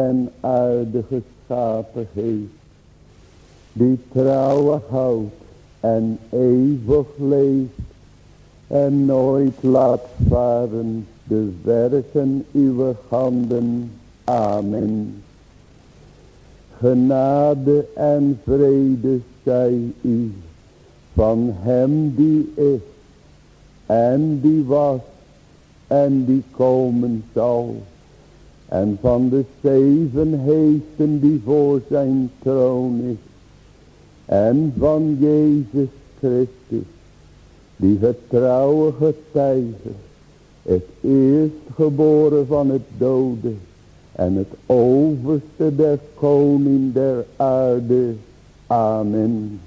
en aarde geschapen heeft. Die trouwen houdt en eeuwig leeft. En nooit laat varen de werken uw handen. Amen. Genade en vrede zij u van hem die is en die was en die komen zal. En van de zeven heesten die voor zijn troon is. En van Jezus Christus, die getrouwe getuige, het eerstgeboren van het dode en het overste der koning der aarde. Amen.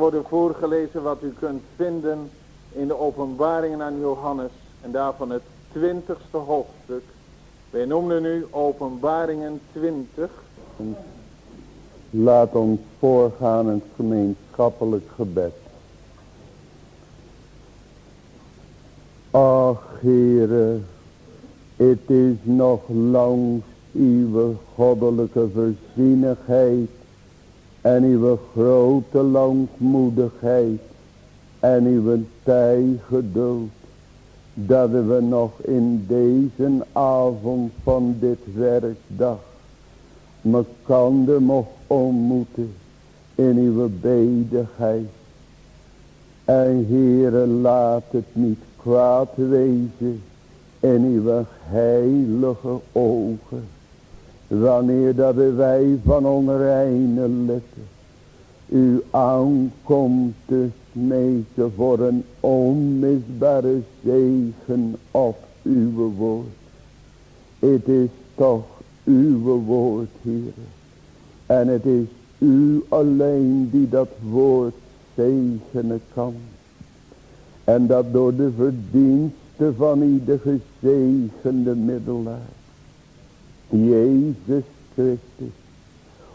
Worden voorgelezen wat u kunt vinden in de openbaringen aan Johannes. En daarvan het twintigste hoofdstuk. Wij noemen nu openbaringen 20. Laat ons voorgaan het gemeenschappelijk gebed. Ach, Heere, het is nog langs uw goddelijke voorzienigheid en uw grote langmoedigheid en uw tijgeduld dat we nog in deze avond van dit werkdag mekander mocht ontmoeten in uw bedigheid. En Heere, laat het niet kwaad wezen in uw heilige ogen. Wanneer dat wij van onreine lippen u aankomt te smeken voor een onmisbare zegen op uw woord. Het is toch uw woord, Heer. En het is u alleen die dat woord zegenen kan. En dat door de verdienste van ieder gezegende middelaar. Jezus Christus.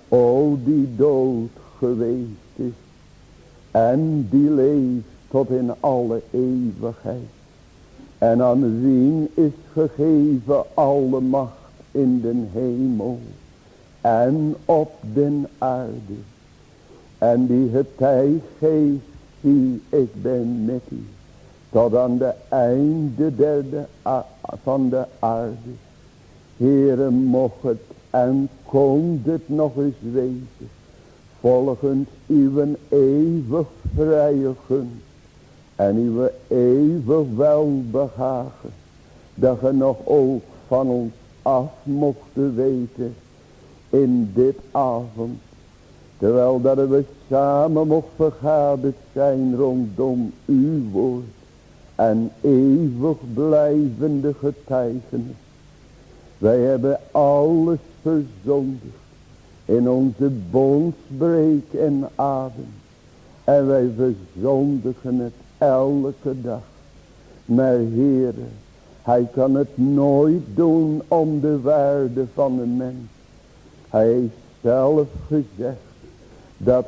O die dood geweest is. En die leeft tot in alle eeuwigheid. En aan wien is gegeven alle macht in den hemel en op den aarde. En die getij geeft, zie ik ben met u, tot aan de einde der van de aarde. Heere, mocht het en kon het nog eens wezen, volgens uw eeuwig vrije gunst en uw eeuwig welbehagen, dat ge nog ook van ons af mochten weten in dit avond. Terwijl dat we samen mocht vergaderd zijn rondom uw woord. En eeuwig blijvende getuigenis. Wij hebben alles verzondigd. In onze bondsbreek en adem. En wij verzondigen het elke dag. Maar heren. Hij kan het nooit doen om de waarde van een mens. Hij heeft zelf gezegd dat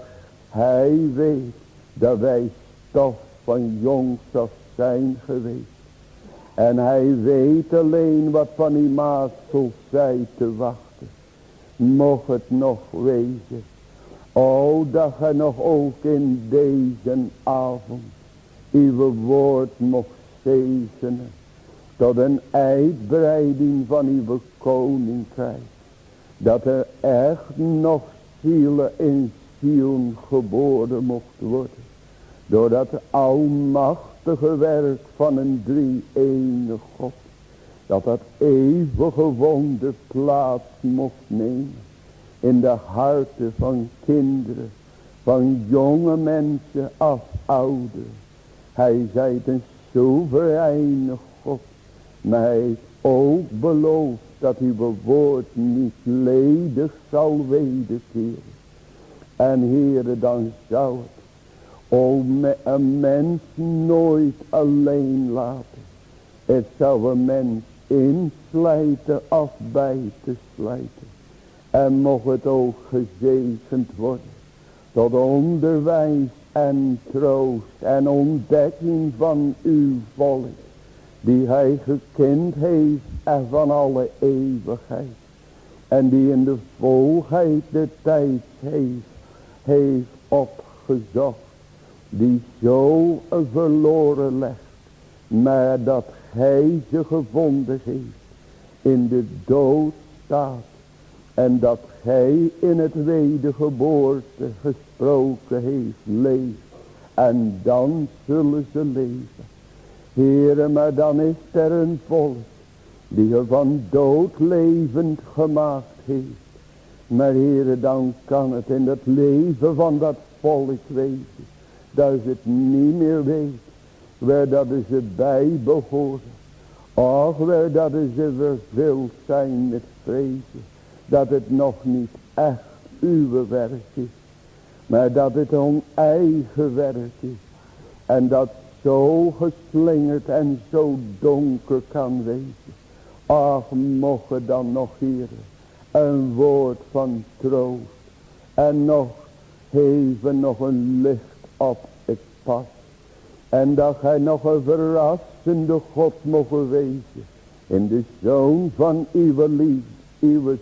hij weet dat wij stof van jongs af zijn geweest. En hij weet alleen wat van die maatsel zij te wachten. Mocht het nog wezen. O, dat hij nog ook in deze avond uw woord mocht zegenen tot een uitbreiding van uw koninkrijk. Dat er echt nog zielen in zielen geboren mocht worden. Door dat almachtige werk van een drie-enige God. Dat dat eeuwige wonder plaats mocht nemen. In de harten van kinderen. Van jonge mensen af ouder. Hij zei een soevereine God. Heeft ook beloofd dat uw woord niet ledig zal wederkeren. En heren, dan zou het o, een mens nooit alleen laten. Het zou een mens inslijten of bij te slijten. En mocht het ook gezegend worden. Tot onderwijs en troost en ontdekking van uw volk die hij gekend heeft en van alle eeuwigheid. En die in de volheid de tijd heeft, heeft opgezocht. Die zo verloren legt. Maar dat hij ze gevonden heeft. In de dood staat. En dat hij in het wedergeboorte gesproken heeft leeft. En dan zullen ze leven. Heere, maar dan is er een volk die je van dood levend gemaakt heeft. Maar Heere, dan kan het in het leven van dat volk wezen. Dat ze het niet meer weet waar dat ze bij behoren. Och, waar dat ze vervuld zijn met vrezen. Dat het nog niet echt uw werk is. Maar dat het oneigen werk is. En dat zo geslingerd en zo donker kan wezen. Ach, mocht dan nog hier een woord van troost. En nog even nog een licht op En dat gij nog een verrassende God mogen wezen. In de zoon van uw liefde.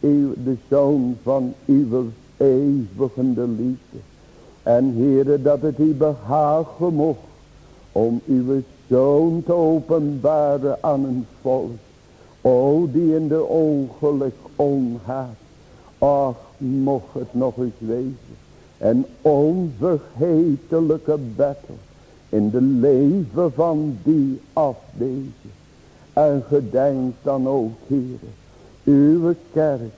Uw, de zoon van uw eeuwigende liefde. En Heere dat het u behagen mocht. Om uw zoon te openbaren aan een volk. O die in de ongeluk onhaat. Ach mocht het nog eens wezen. En onvergetelijke battle in de leven van die afdezen. En gedenk dan ook, Heer, uw kerk,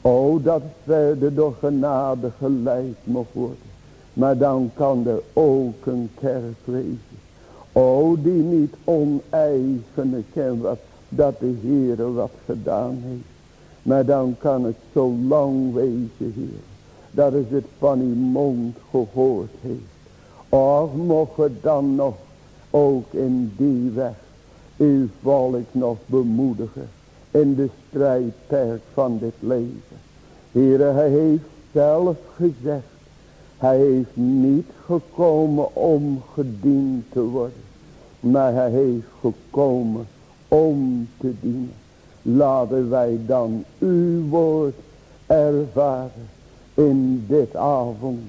o dat verder door genade geleid mag worden. Maar dan kan er ook een kerk wezen. O die niet oneigene ken wat dat de Heer wat gedaan heeft. Maar dan kan het zo lang wezen, Heer. Dat is het van uw mond gehoord heeft. Och, mocht het dan nog ook in die weg uw volk nog bemoedigen. In de strijdperk van dit leven. Heere, hij heeft zelf gezegd. Hij heeft niet gekomen om gediend te worden. Maar hij heeft gekomen om te dienen. Laten wij dan uw woord ervaren in dit avond.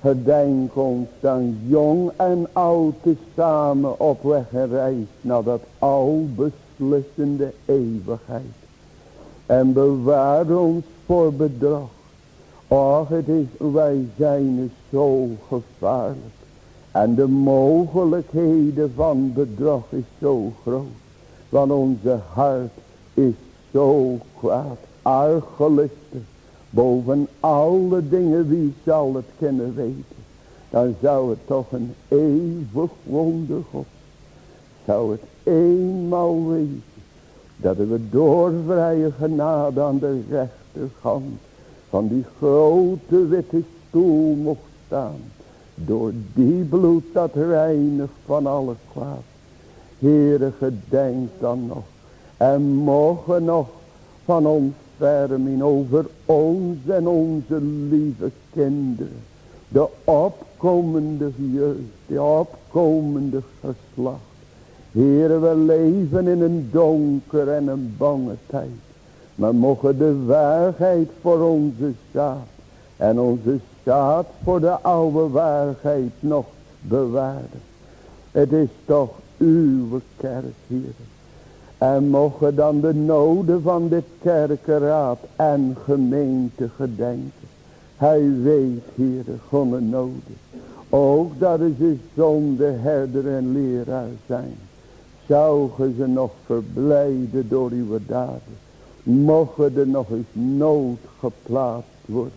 Gedenk ons dan jong en oud te samen op weg en reis naar dat al beslissende eeuwigheid. En bewaar ons voor bedrog. Och, het is, wij zijn zo gevaarlijk. En de mogelijkheden van bedrog is zo groot. Want onze hart is zo kwaad. Argelistig. Boven alle dingen wie zal het kunnen weten. Dan zou het toch een eeuwig wonder God. Zou het eenmaal wezen. Dat we door vrije genade aan de rechterkant van die grote witte stoel mocht staan. Door die bloed dat reinigt van alle kwaad. Heere gedenk dan nog. En mogen nog van ontferming over ons en onze lieve kinderen. De opkomende jeugd, de opkomende geslacht. Heere, we leven in een donker en een bange tijd. Maar mogen de waarheid voor onze zaad en onze zaad voor de oude waarheid nog bewaren. Het is toch uw kerk, Heer. En mogen dan de noden van dit kerkenraad en gemeente gedenken. Hij weet, Heer, gomme noden. Ook dat is de zonde herder en leraar zijn. Zouden ze nog verblijden door uw daden. Mogen er nog eens nood geplaatst worden.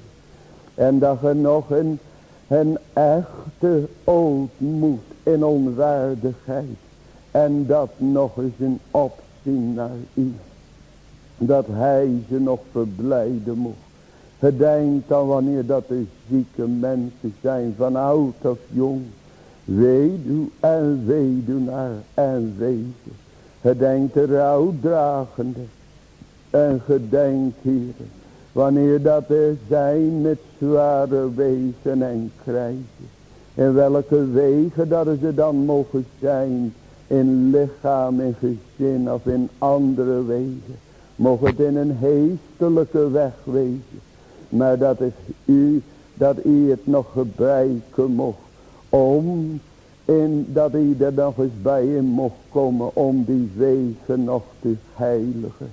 En dat er nog een, een echte ootmoed in onwaardigheid. En dat nog eens een opzien naar u. Dat hij ze nog verblijden mocht. Gedenk dan wanneer dat er zieke mensen zijn van oud of jong. Weduw en weduwnaar en wezen. Gedenk de rouwdragende. En gedenk hier. Wanneer dat er zijn met zware wezen en krijgen. In welke wegen dat ze dan mogen zijn. In lichaam, in gezin of in andere wegen. Mogen het in een heestelijke weg wezen. Maar dat is u, dat u het nog gebruiken mocht. Om, in, dat u er nog eens bij in mocht komen. Om die wegen nog te heiligen.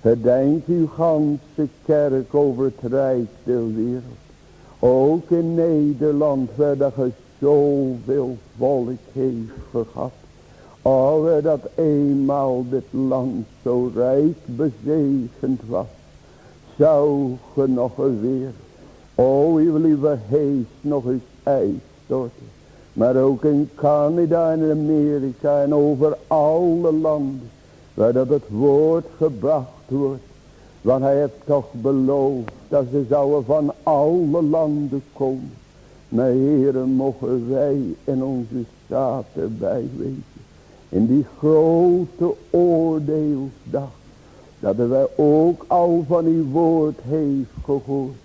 Gedenk uw ganse kerk over het rijk der wereld. Ook in Nederland waar dat je zoveel volk heeft gehad. Oh, dat eenmaal dit land zo rijk bezegend was. Zou ge nog weer, oh uw lieve heest nog eens storten. Maar ook in Canada en Amerika en over alle landen waar dat het woord gebracht wordt. Want hij heeft toch beloofd dat ze zouden van alle landen komen. Maar heren, mogen wij in onze staat erbij wezen. In die grote oordeelsdag. Dat wij ook al van uw woord heeft gehoord.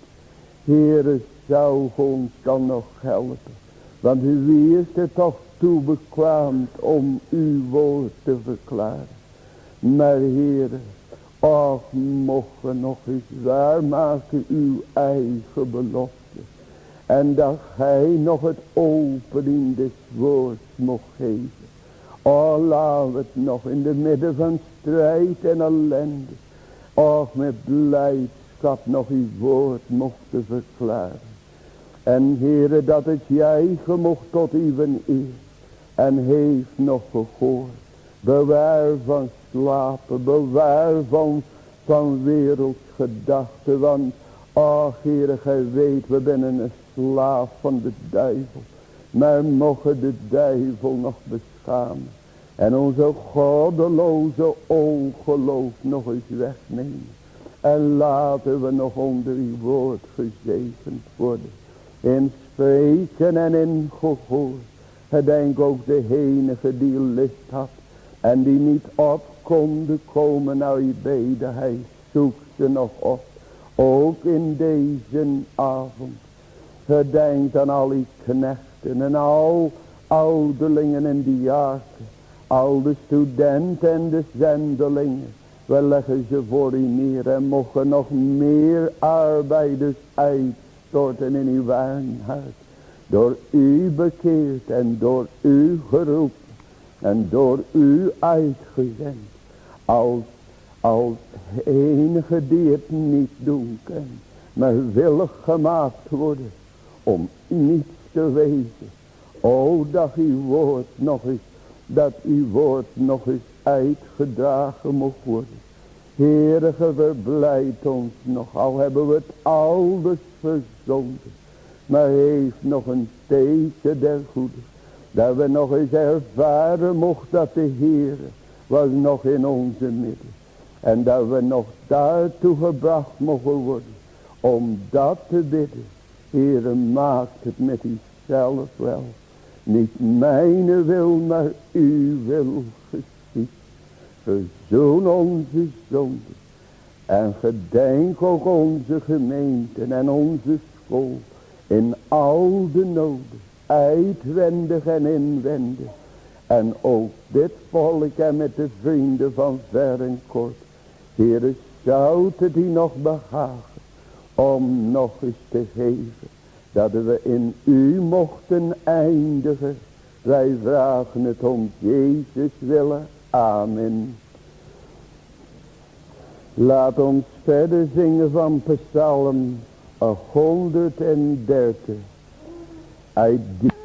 Heere, zou ons dan nog helpen. Want wie is er toch toe bekwaamd om uw woord te verklaren. Maar Heere, ach, mogen nog eens waarmaken uw eigen belofte. En dat gij nog het opening des woords mocht geven. Oh, laat het nog in de midden van strijd en ellende. Och, met blijdschap nog uw woord mochten verklaren. En Heere, dat het jij gemocht tot uw eer. En heeft nog gehoord. Bewaar van slapen. Bewaar van, van wereldgedachten. Want, ach Heere, gij weet, we zijn een slaaf van de duivel. Maar mogen de duivel nog beschamen. En onze goddeloze ongeloof nog eens wegnemen. En laten we nog onder uw woord gezegend worden. In spreken en in gehoor. Gedenk ook de enige die list had. En die niet op konden komen naar uw beden. Hij zoekt ze nog op. Ook in deze avond. Gedenk aan al uw knechten en al ouderlingen en diaken. Al de studenten en de zendelingen. We leggen ze voor u neer en mogen nog meer arbeiders uitstorten in uw wijnhuis. Door u bekeerd en door u geroepen. En door u uitgezend. Als, als enige die het niet doen kan. Maar willig gemaakt worden. Om niets te wezen. O dat uw woord nog eens. Dat uw woord nog eens uitgedragen mocht worden. Heere, verblijdt ons nog. Al hebben we het alles verzonden. Maar heeft nog een teken der goede. Dat we nog eens ervaren mocht dat de Heer was nog in onze midden. En dat we nog daartoe gebracht mogen worden. Om dat te bidden. Heere maakt het met uzelf wel. Niet mijn wil maar uw wil geschiet. Verzoen onze zonden. En gedenk ook onze gemeenten en onze school. In al de noden. Uitwendig en inwendig. En ook dit volk en met de vrienden van ver en kort. Heere, zou het die nog behagen. Om nog eens te geven. Dat we in u mochten eindigen. Wij vragen het om Jezus willen. Amen. Laat ons verder zingen van Psalm 130. Uit die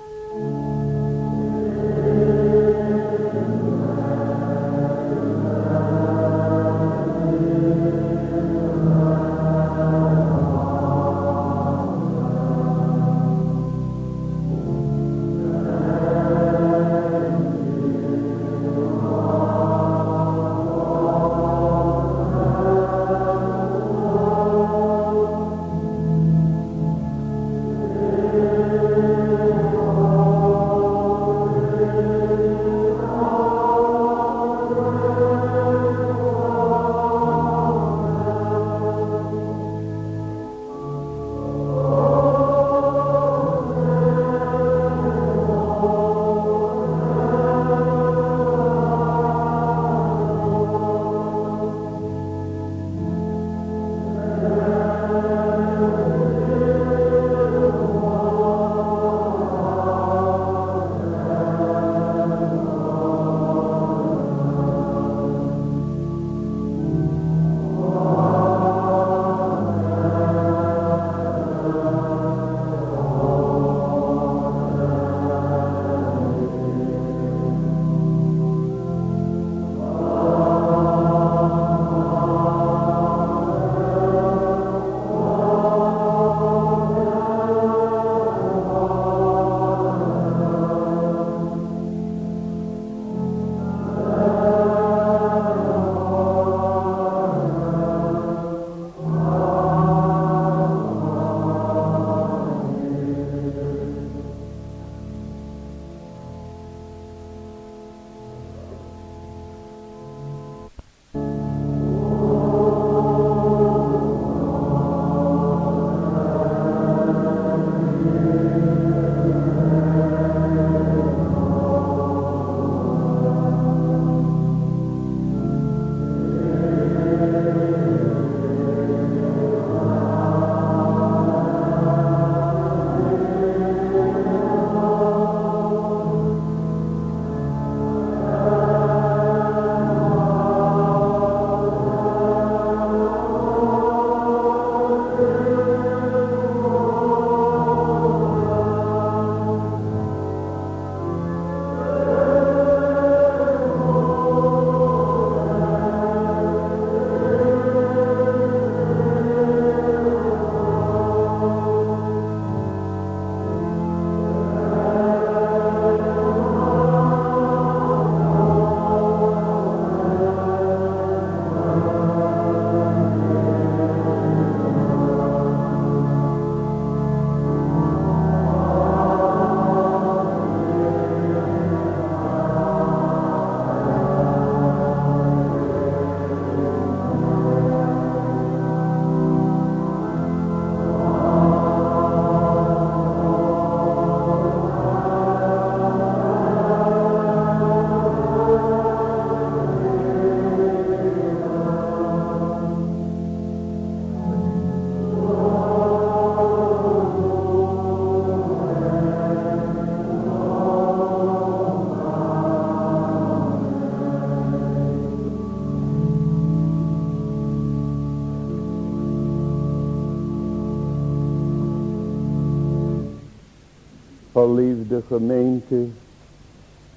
Geliefde gemeente,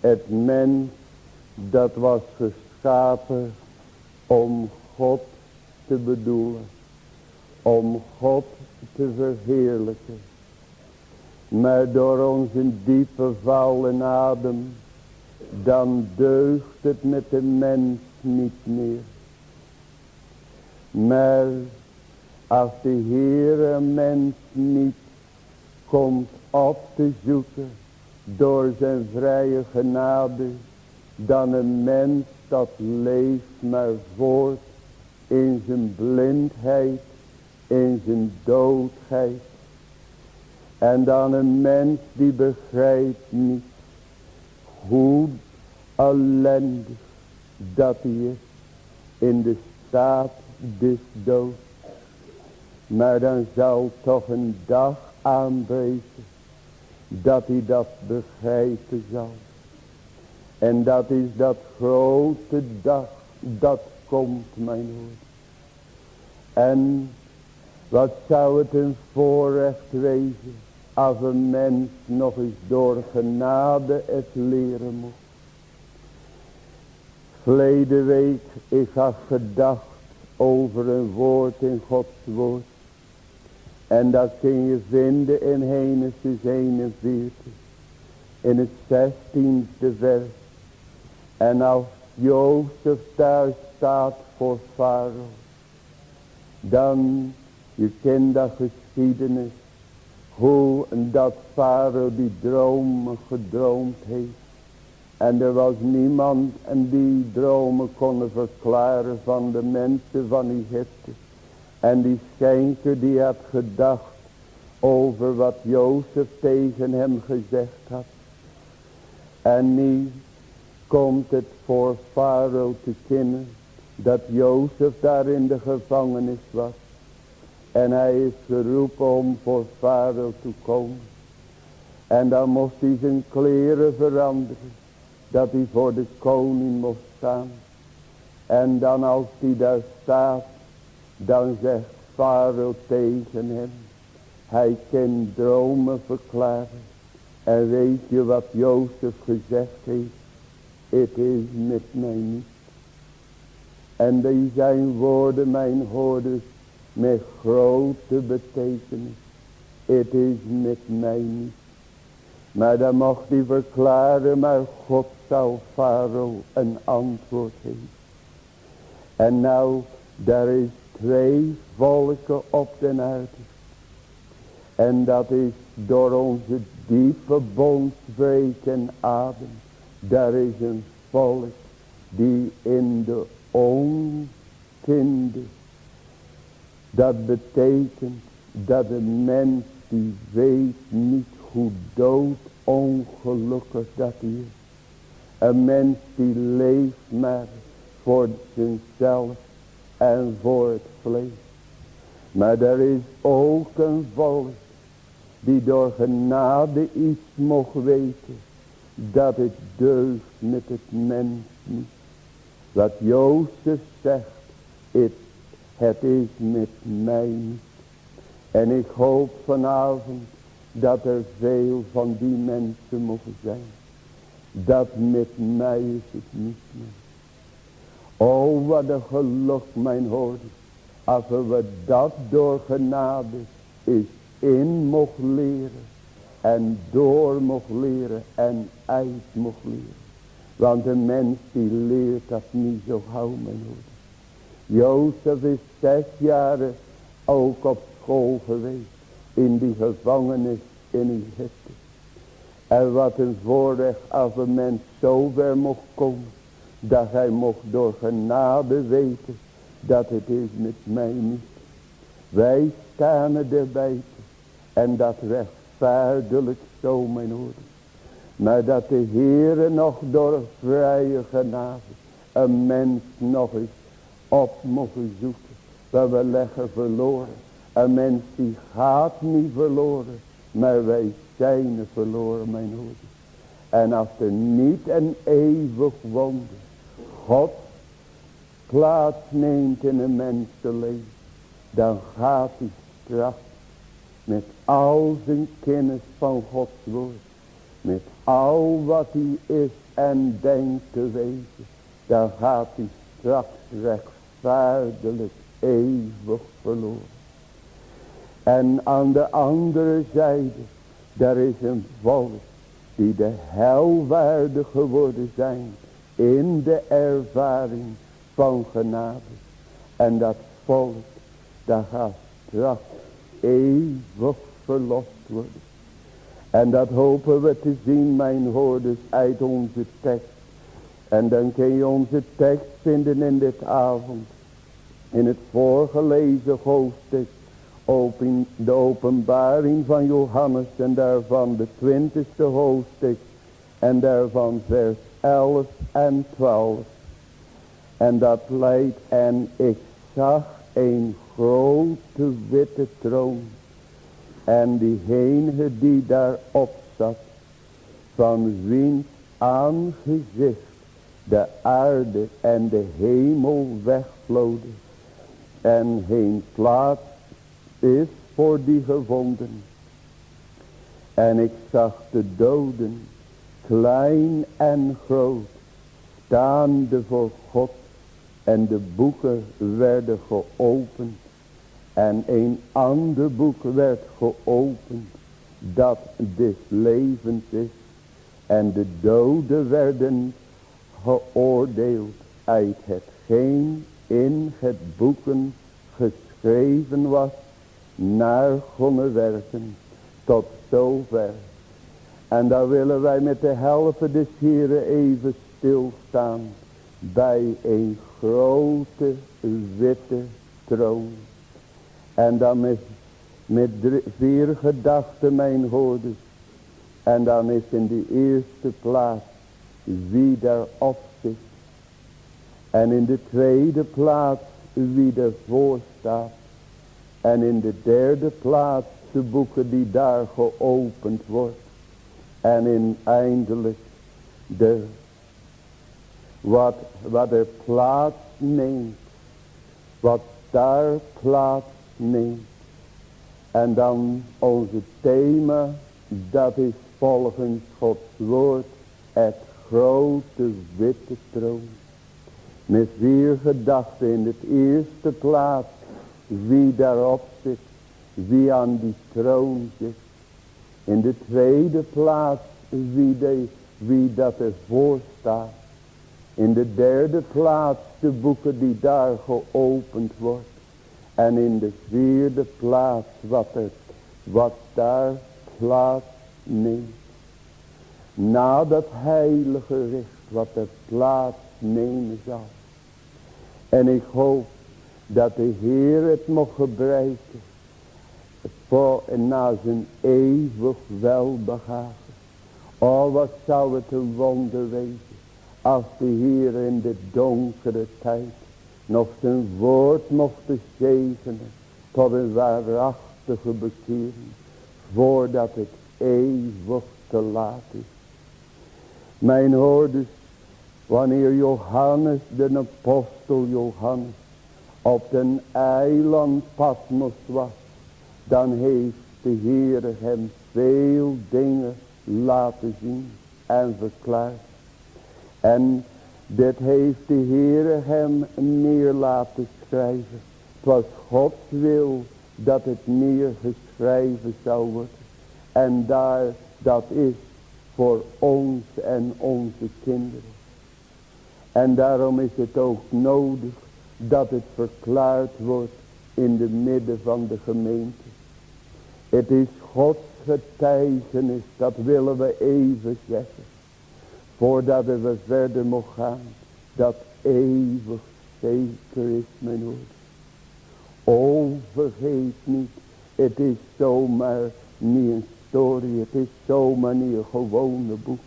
het mens dat was geschapen om God te bedoelen. Om God te verheerlijken. Maar door onze diepe val en adem. Dan deugt het met de mens niet meer. Maar als de Heere mens niet komt op te zoeken door zijn vrije genade, dan een mens dat leeft maar voort in zijn blindheid, in zijn doodheid. En dan een mens die begrijpt niet hoe ellendig dat hij is in de staat des dood. Maar dan zal toch een dag aanbreken dat hij dat begrijpen zal. En dat is dat grote dag dat komt mijn woord. En wat zou het een voorrecht wezen als een mens nog eens door genade het leren moet. Verleden week ik had gedacht over een woord in Gods woord. En dat kun je vinden in Genesis 41. In het zestiende vers. En als Jozef daar staat voor Farao. Dan, je kent dat geschiedenis. Hoe dat Farao die dromen gedroomd heeft. En er was niemand en die dromen konden verklaren van de mensen van Egypte. En die schenker die had gedacht over wat Jozef tegen hem gezegd had. En nu komt het voor Farao te kennen dat Jozef daar in de gevangenis was. En hij is geroepen om voor Farao te komen. En dan moest hij zijn kleren veranderen. Dat hij voor de koning moest staan. En dan als hij daar staat. Dan zegt Farao tegen hem. Hij kan dromen verklaren. En weet je wat Jozef gezegd heeft? Het is met mij niet. En die zijn woorden mijn hoorders met grote betekenis. Het is met mij niet. Maar dan mocht hij verklaren, maar God zou Farao een antwoord geven. En nou, daar is twee volken op de aarde. En dat is door onze diepe bondsbreek en adem. Daar is een volk die in de onkunde. Dat betekent dat een mens die weet niet hoe dood ongelukkig dat is. Een mens die leeft maar voor zichzelf en voor het vlees. Maar er is ook een volk die door genade iets mocht weten. Dat het deugt met het mens niet. Wat Jozef zegt. Het, het is met mij niet. En ik hoop vanavond dat er veel van die mensen mogen zijn. Dat met mij is het niet meer. Oh wat een geluk mijn hoorde. Als we dat door genade is in mocht leren. En door mocht leren en uit mocht leren. Want een mens die leert dat niet zo gauw mijn hoorde. Jozef is zes jaren ook op school geweest. In die gevangenis in Egypte. En wat een voorrecht als een mens zo ver mocht komen. Dat hij mocht door genade weten. Dat het is met mij niet. Wij staan erbij. En dat rechtvaardiglijk zo mijn hoorde. Maar dat de Heere nog door vrije genade. Een mens nog eens op mogen zoeken. Dat we leggen verloren. Een mens die gaat niet verloren. Maar wij zijn verloren mijn hoede. En als er niet een eeuwig wonder. God plaats neemt in een mensenleven. Dan gaat hij straks Met al zijn kennis van Gods woord. Met al wat hij is en denkt te wezen. Dan gaat hij straks rechtvaardig eeuwig verloren. En aan de andere zijde, daar is een volk die de helwaardig geworden zijn in de ervaring van genade. En dat volk, dat gaat straks eeuwig verlost worden. En dat hopen we te zien, mijn hoorders, uit onze tekst. En dan kun je onze tekst vinden in dit avond. In het voorgelezen hoofdstuk. Open, de openbaring van Johannes en daarvan de twintigste hoofdstuk. En daarvan vers 11 en 12. En dat leidt en ik zag een grote witte troon. En diegene die daarop zat, van wiens aangezicht de aarde en de hemel wegvloden. En geen plaats is voor die gevonden. En ik zag de doden, klein en groot, staande voor God en de boeken werden geopend. En een ander boek werd geopend. Dat dit levend is. En de doden werden geoordeeld uit hetgeen in het boeken geschreven was. Naar werken. Tot zover. En daar willen wij met de helft des Heren even stilstaan. Bij een grote witte troon. En dan met, met vier gedachten mijn hoorders. En dan is in de eerste plaats wie daarop zit. En in de tweede plaats wie ervoor staat. En in de derde plaats de boeken die daar geopend wordt. En in eindelijk de wat, wat er plaats neemt. Wat daar plaats neemt. En dan onze thema, dat is volgens Gods woord het grote witte troon. Met vier gedachten in het eerste plaats, wie daarop zit, wie aan die troon zit. In de tweede plaats, wie, de, wie dat ervoor staat. In de derde plaats de boeken die daar geopend wordt. En in de vierde plaats wat, er, wat daar plaats neemt. Na dat heilige richt wat er plaats nemen zal. En ik hoop dat de Heer het mocht gebruiken. Voor en na zijn eeuwig welbehagen. Oh wat zou het een wonder wezen. Als de Heer in de donkere tijd nog zijn woord mocht zegenen tot een waarachtige bekering, voordat het eeuwig te laat is. Mijn hoorders, wanneer Johannes, de apostel Johannes, op den eiland Patmos was, dan heeft de Heer hem veel dingen laten zien en verklaard. En dit heeft de Heere hem neer laten schrijven. Het was Gods wil dat het neergeschreven zou worden. En daar, dat is voor ons en onze kinderen. En daarom is het ook nodig dat het verklaard wordt in de midden van de gemeente. Het is Gods getuigenis, dat willen we even zeggen. Voordat we verder mogen gaan. Dat eeuwig zeker is mijn woord. O vergeet niet. Het is zomaar niet een story. Het is zomaar niet een gewone boek.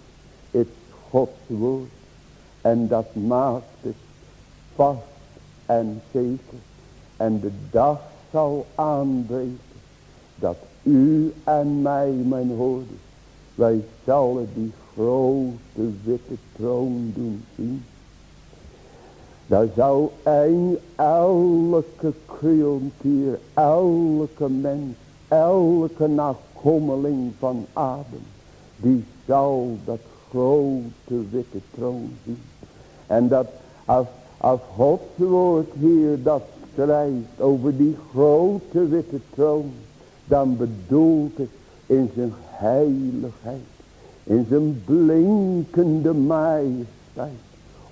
Het is Gods woord. En dat maakt het vast en zeker. En de dag zal aanbreken. Dat u en mij mijn hoorders. Wij zullen die grote witte troon doen zien. Daar zou een elke creontier, elke mens elke nakommeling van Adam, die zal dat grote witte troon zien. En dat als, als Gods woord hier dat schrijft over die grote witte troon, dan bedoelt het in zijn heiligheid, in zijn blinkende majesteit.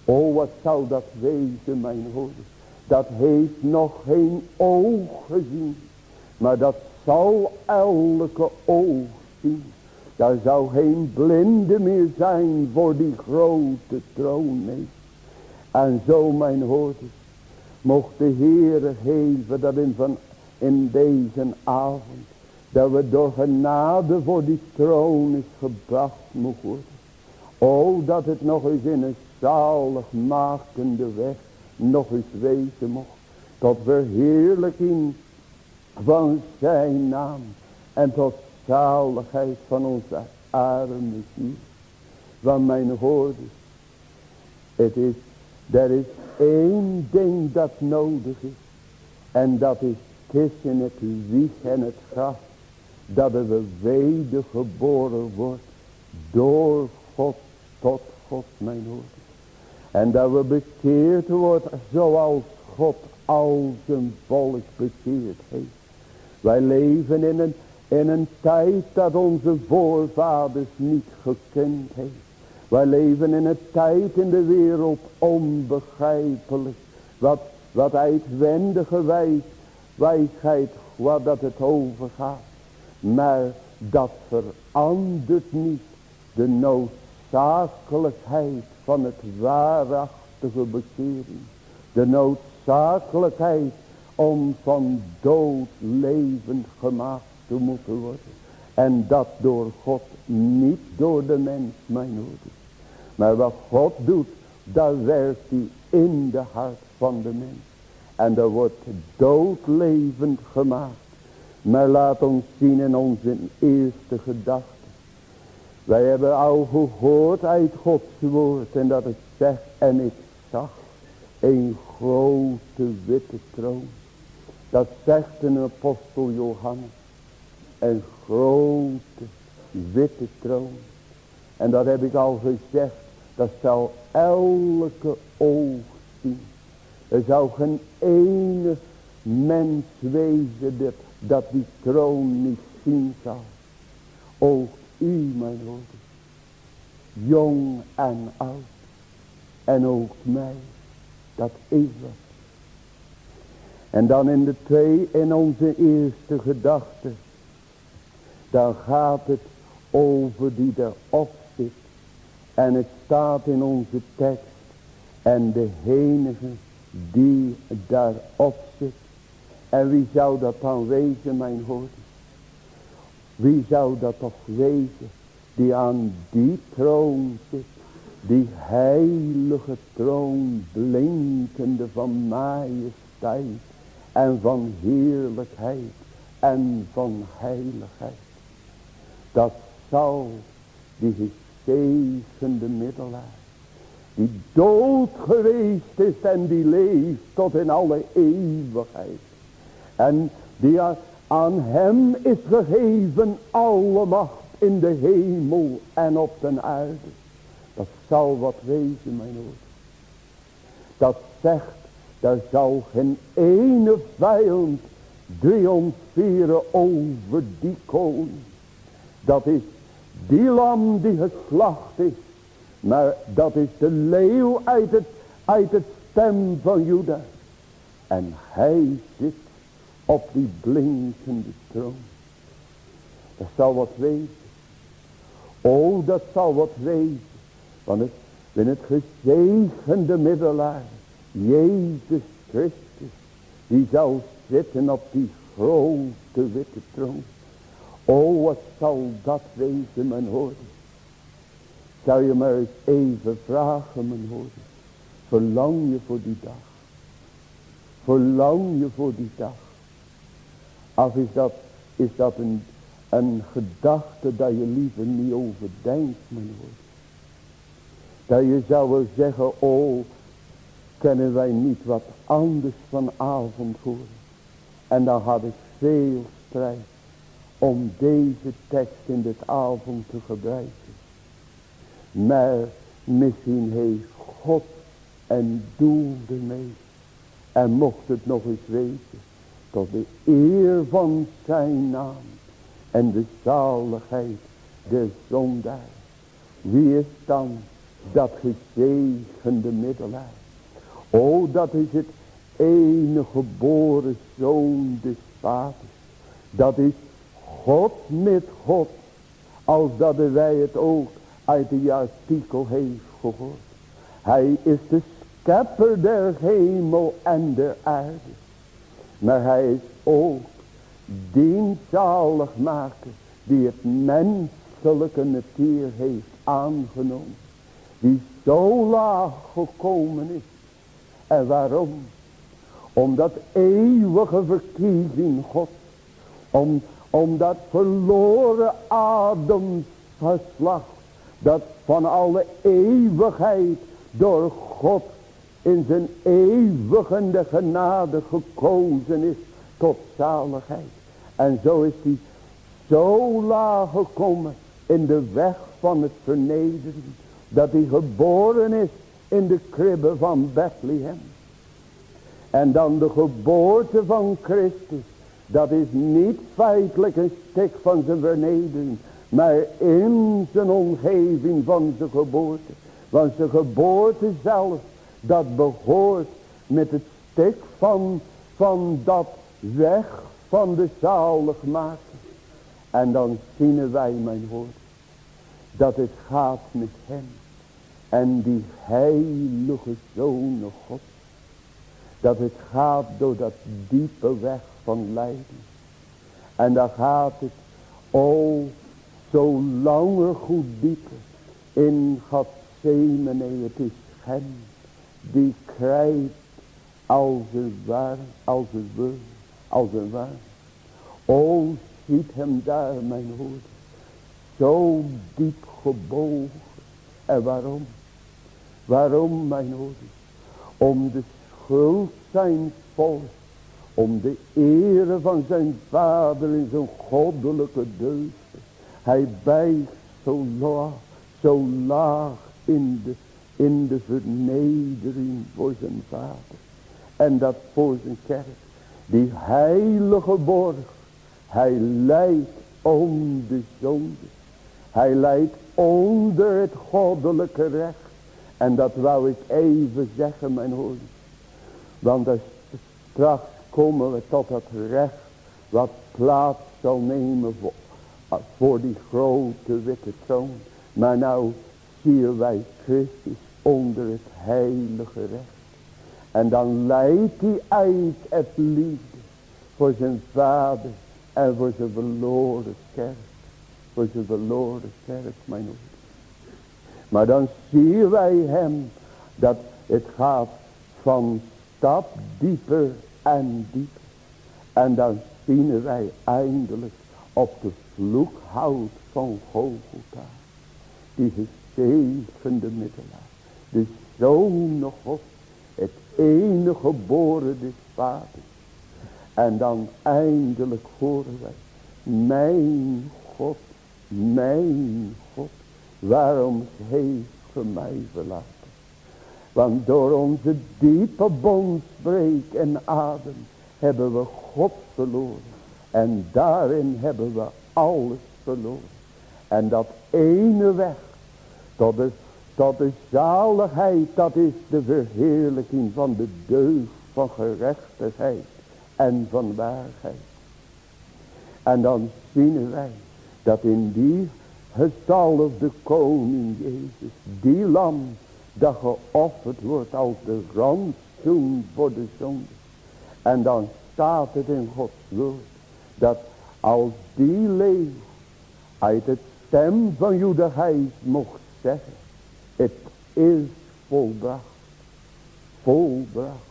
O wat zou dat wezen mijn hoorders, dat heeft nog geen oog gezien, maar dat zal elke oog zien. Daar zou geen blinde meer zijn voor die grote troon. En zo mijn hoorders. Mocht de Heere geven dat in, van, in deze avond. Dat we door genade voor die troon is gebracht moet worden. O dat het nog eens in een zalig makende weg nog eens wezen mocht. Tot verheerlijking van zijn naam. En tot zaligheid van onze arme ziel. Van mijn hoorders. Het is, er is één ding dat nodig is. En dat is tussen het wieg en het graf. Dat we wedergeboren wordt. Door God tot God mijn hoorders. En dat we bekeerd worden zoals God al zijn volk bekeerd heeft. Wij leven in een in een tijd dat onze voorvaders niet gekend heeft. Wij leven in een tijd in de wereld onbegrijpelijk. Wat, wat uitwendige wijs, wijsheid, wat dat het overgaat. Maar dat verandert niet de noodzakelijkheid van het waarachtige bekering. De noodzakelijkheid om van dood leven gemaakt te moeten worden. En dat door God, niet door de mens, mijn ouders. Maar wat God doet, dat werkt hij in de hart van de mens. En dat wordt doodlevend gemaakt. Maar laat ons zien in onze eerste gedachte. Wij hebben al gehoord uit Gods woord. En dat het zegt, en ik zag een grote witte troon. Dat zegt een apostel Johannes een grote witte troon. En dat heb ik al gezegd, dat zal elke oog zien. Er zou geen ene mens wezen dat, dat die troon niet zien zal. Ook u mijn hoorde, jong en oud, en ook mij, dat is wat. En dan in de twee, in onze eerste gedachte, dan gaat het over die erop zit. En het staat in onze tekst. En de enige die daarop zit. En wie zou dat dan wezen, mijn hoorders? Wie zou dat toch wezen die aan die troon zit? Die heilige troon blinkende van majesteit en van heerlijkheid en van heiligheid. Dat zal die gezegende middelaar. Die dood geweest is en die leeft tot in alle eeuwigheid. En die aan hem is gegeven alle macht in de hemel en op de aarde. Dat zal wat wezen mijn oor. Dat zegt, daar zal geen ene vijand triomferen over die koning. Dat is die lam die geslacht is. Maar dat is de leeuw uit het, uit het stem van Juda. En hij zit op die blinkende troon. Dat zal wat wezen. Oh, dat zal wat wezen. Want het, in het gezegende middelaar, Jezus Christus, die zal zitten op die grote witte troon. O, wat zal dat wezen, mijn hoorde. Zou je maar eens even vragen, mijn hoorde. Verlang je voor die dag? Verlang je voor die dag? Of is dat, is dat een, een gedachte dat je liever niet overdenkt, mijn hoorde? Dat je zou wel zeggen, oh, kennen wij niet wat anders vanavond horen. En dan had ik veel strijd om deze tekst in dit avond te gebruiken. Maar misschien heeft God een doel ermee. En mocht het nog eens weten. Tot de eer van zijn naam. En de zaligheid de zondaar. Wie is dan dat gezegende middelaar? O dat is het enige geboren zoon des vaders. Dat is God met God. Als dat wij het ook uit die artikel heeft gehoord. Hij is de schepper der hemel en der aarde. Maar hij is ook die maken die het menselijke natuur heeft aangenomen. Die zo laag gekomen is. En waarom? Omdat eeuwige verkiezing God. Om, om dat verloren ademverslag. Dat van alle eeuwigheid door God in zijn eeuwigende genade gekozen is tot zaligheid. En zo is hij zo laag gekomen in de weg van het vernederen. Dat hij geboren is in de kribbe van Bethlehem. En dan de geboorte van Christus. Dat is niet feitelijk een stuk van zijn vernedering. Maar in zijn omgeving van zijn geboorte. Want zijn geboorte zelf. Dat behoort met het stuk van, van dat weg van de zaligmaker. En dan zien wij mijn woord. Dat het gaat met hem. En die heilige zoon God. Dat het gaat door dat diepe weg van lijden. En dan gaat het, o, zo langer goed dieper. In Gethsemane, het is hem die krijgt als een waar, als een woord, als een waar. O, ziet hem daar, mijn hoeder. Zo diep gebogen. En waarom? Waarom, mijn hoeder? Om de schuld zijn volk. Om de ere van zijn vader in zijn goddelijke deugd. Hij bijt zo laag, zo laag in de, in de vernedering voor zijn vader. En dat voor zijn kerk. Die heilige borg hij leidt om de zonde. Hij leidt onder het goddelijke recht. En dat wou ik even zeggen mijn hoor. Want als straks komen we tot het recht. Wat plaats zal nemen voor, voor die grote witte troon. Maar nou zien wij Christus onder het heilige recht. En dan leidt hij uit het liefde voor zijn vader en voor zijn verloren kerk. Voor zijn verloren kerk, mijn oor. Maar dan zien wij hem dat het gaat van stap dieper en dieper. En dan zien wij eindelijk op de vloekhout van Golgotha. Die gezegende middelaar. De zoon God. Het enige geboren des vaders. En dan eindelijk horen wij. Mijn God, mijn God. Waarom heeft ge mij verlaten? Want door onze diepe bondsbreek en adem hebben we God verloren. En daarin hebben we alles verloren. En dat ene weg tot de, tot de zaligheid, dat is de verheerlijking van de deugd van gerechtigheid en van waarheid. En dan zien wij dat in die gezalfde koning Jezus, die lam dat geofferd wordt als de randstoen voor de zonde. En dan staat het in Gods woord dat als die leeuw uit het stem van Judeheid mocht zeggen, het is volbracht, volbracht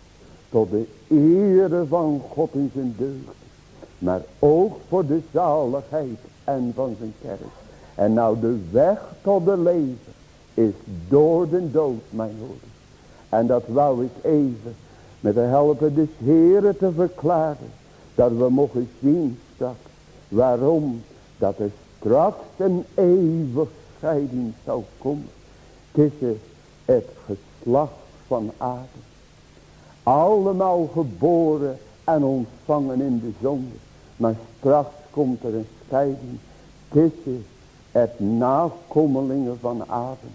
tot de ere van God in zijn deugd. Maar ook voor de zaligheid en van zijn kerk. En nou de weg tot de leven is door de dood mijn hoor. En dat wou ik even met de helpen des Heren te verklaren. Dat we mogen zien straks. Waarom? Dat er straks een eeuwig scheiding zou komen. Tussen het geslacht van Adam. Allemaal geboren en ontvangen in de zonde. Maar straks komt er een scheiding tussen het nakomelingen van Adam.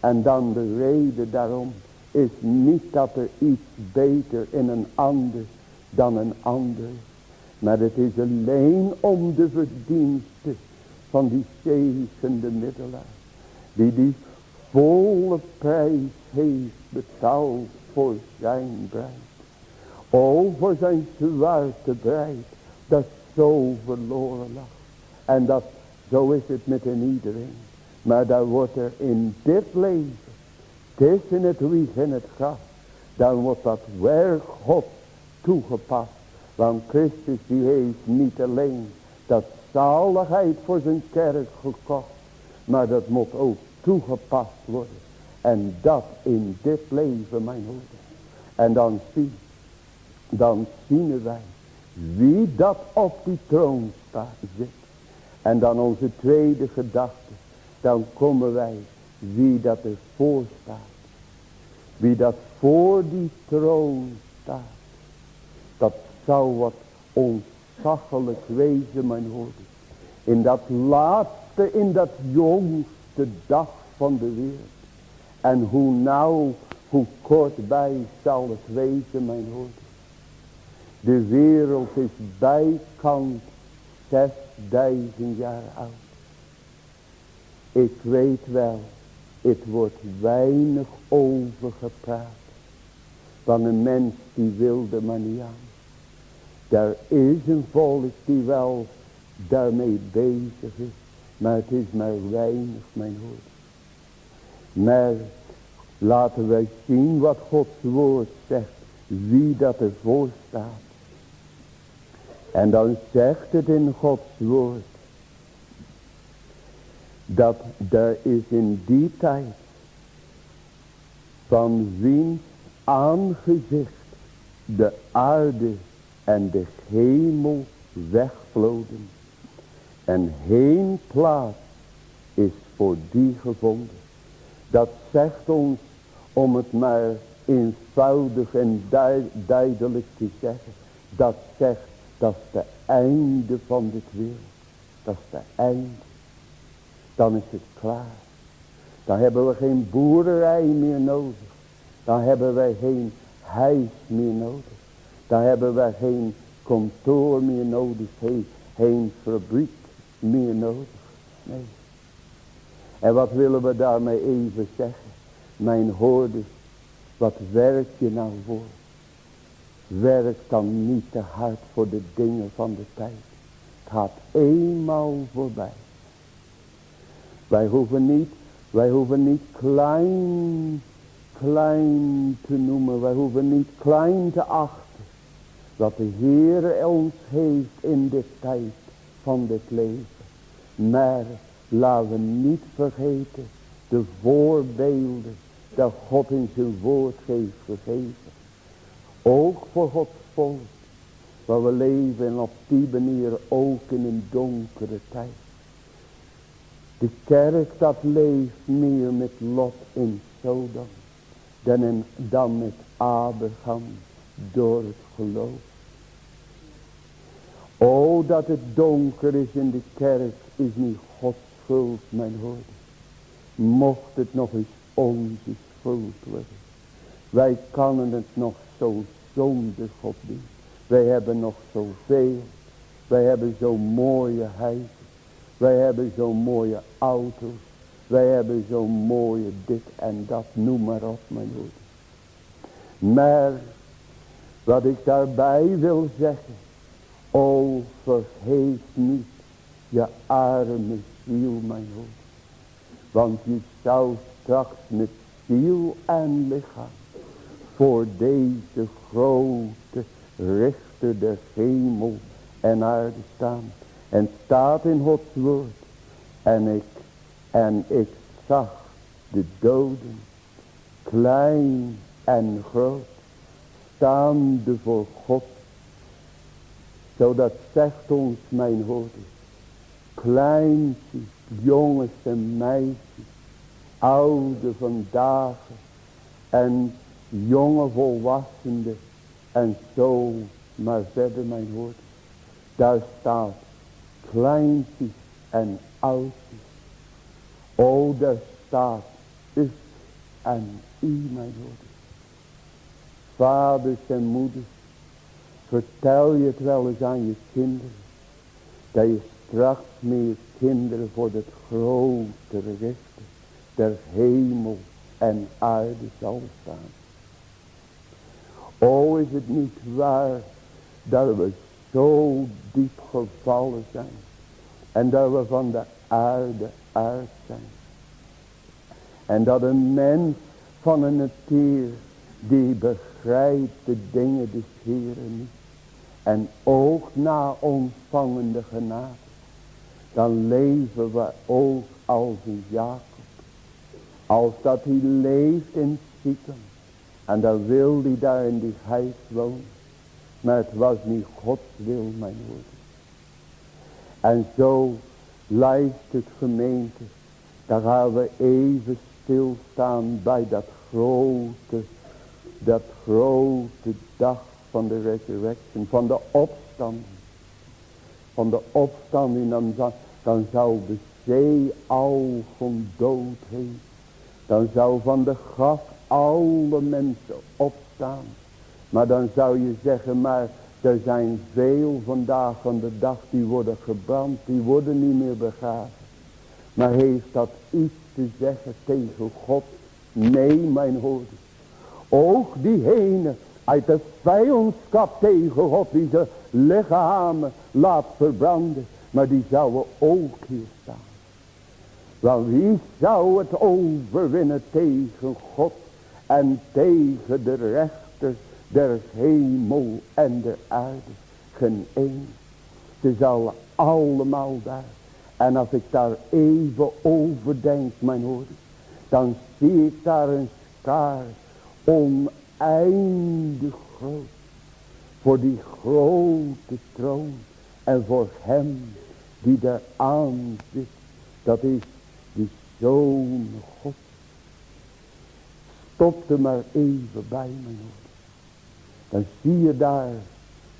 En dan de reden daarom is niet dat er iets beter in een ander dan een ander. Maar het is alleen om de verdienste van die zegende middelaar. Die die volle prijs heeft betaald voor zijn breid. O, voor zijn zwarte breid. Dat zo verloren lag. En dat, zo is het met een iedereen. Maar daar wordt er in dit leven. Tussen het wieg en het graf. Dan wordt dat werk God toegepast. Want Christus die heeft niet alleen dat zaligheid voor zijn kerk gekocht. Maar dat moet ook toegepast worden. En dat in dit leven mijn hoeder. En dan zien, dan zien wij wie dat op die troon staat, zit. En dan onze tweede gedachte. Dan komen wij wie dat ervoor staat. Wie dat voor die troon staat. Dat zou wat ontzaglijk wezen mijn hoorde. In dat laatste, in dat jongste dag van de wereld. En hoe nauw, hoe kortbij zal het wezen mijn hoorde. De wereld is bijkant zesduizend jaar oud. Ik weet wel, het wordt weinig over gepraat. Van een mens die wilde maar. Daar is een volk die wel daarmee bezig is. Maar het is maar weinig mijn woord. Maar laten wij zien wat Gods woord zegt. Wie dat ervoor staat. En dan zegt het in Gods woord. Dat er is in die tijd. Van wiens aangezicht de aarde en de hemel wegvloden. En geen plaats is voor die gevonden. Dat zegt ons, om het maar eenvoudig en duidelijk te zeggen. Dat zegt, dat is de einde van dit wereld. Dat is de einde. Dan is het klaar. Dan hebben we geen boerderij meer nodig. Dan hebben wij geen huis meer nodig. Dan hebben wij geen kantoor meer nodig. Geen, geen fabriek meer nodig. Nee. En wat willen we daarmee even zeggen? Mijn hoorders, wat werk je nou voor? Werk dan niet te hard voor de dingen van de tijd. Het gaat eenmaal voorbij. Wij hoeven niet, wij hoeven niet klein, klein te noemen. Wij hoeven niet klein te achten. Wat de Heer ons heeft in de tijd van dit leven. Maar laten we niet vergeten de voorbeelden dat God in zijn woord heeft gegeven. Ook voor Gods volk. Waar we leven op die manier ook in een donkere tijd. De kerk dat leeft meer met Lot in Sodom. Dan, in, dan met Abraham door het geloof. O dat het donker is in de kerk is niet Gods schuld mijn hoorde. Mocht het nog eens onze schuld worden. Wij kunnen het nog zo zonder God doen. Wij hebben nog zoveel. Wij hebben zo mooie huizen. Wij hebben zo mooie auto's. Wij hebben zo mooie dit en dat. Noem maar op mijn hoede. Maar wat ik daarbij wil zeggen. O vergeet niet je arme ziel mijn hoede. Want je zou straks met ziel en lichaam voor deze grote richter der hemel en aarde staan. En staat in Gods woord. En ik, en ik zag de doden, klein en groot, staande voor God. Zodat zegt ons mijn hoorder. Kleintjes, jongens en meisjes. Oude vandaag. En jonge volwassenen. En zo maar verder mijn woord. Daar staat kleintjes en oudjes. O, daar staat ik en u mijn woord. Vaders en moeders. Vertel je het wel eens aan je kinderen. Dat je straks meer kinderen voor het grote rechter der hemel en aarde zal staan. O is het niet waar dat we zo diep gevallen zijn. En dat we van de aarde uit zijn. En dat een mens van een natuur die begrijpt de dingen des Heren niet. En ook na ontvangende genade. Dan leven we ook als een Jacob. Als dat hij leeft in Sichem. En dan wil hij daar in die huis wonen. Maar het was niet Gods wil, mijn woorden. En zo luistert gemeente. Dan gaan we even stilstaan bij dat grote, dat grote dag van de resurrection, van de opstanding. Van de opstanding, dan, zou, dan zou de zee al van dood heen. Dan zou van de graf alle mensen opstaan. Maar dan zou je zeggen, maar er zijn veel vandaag van de dag die worden gebrand, die worden niet meer begraven. Maar heeft dat iets te zeggen tegen God? Nee, mijn hoorde. Ook diegene uit de vijandschap tegen God die ze lichamen laat verbranden. Maar die zouden ook hier staan. Want wie zou het overwinnen tegen God en tegen de rechter der hemel en der aarde? Geen één. Ze zullen allemaal daar. En als ik daar even over denk, mijn hoor, dan zie ik daar een schaar oneindig groot. Voor die grote troon en voor hem die daar aan zit. Dat is die Zoon God. Stop er maar even bij me. Dan zie je daar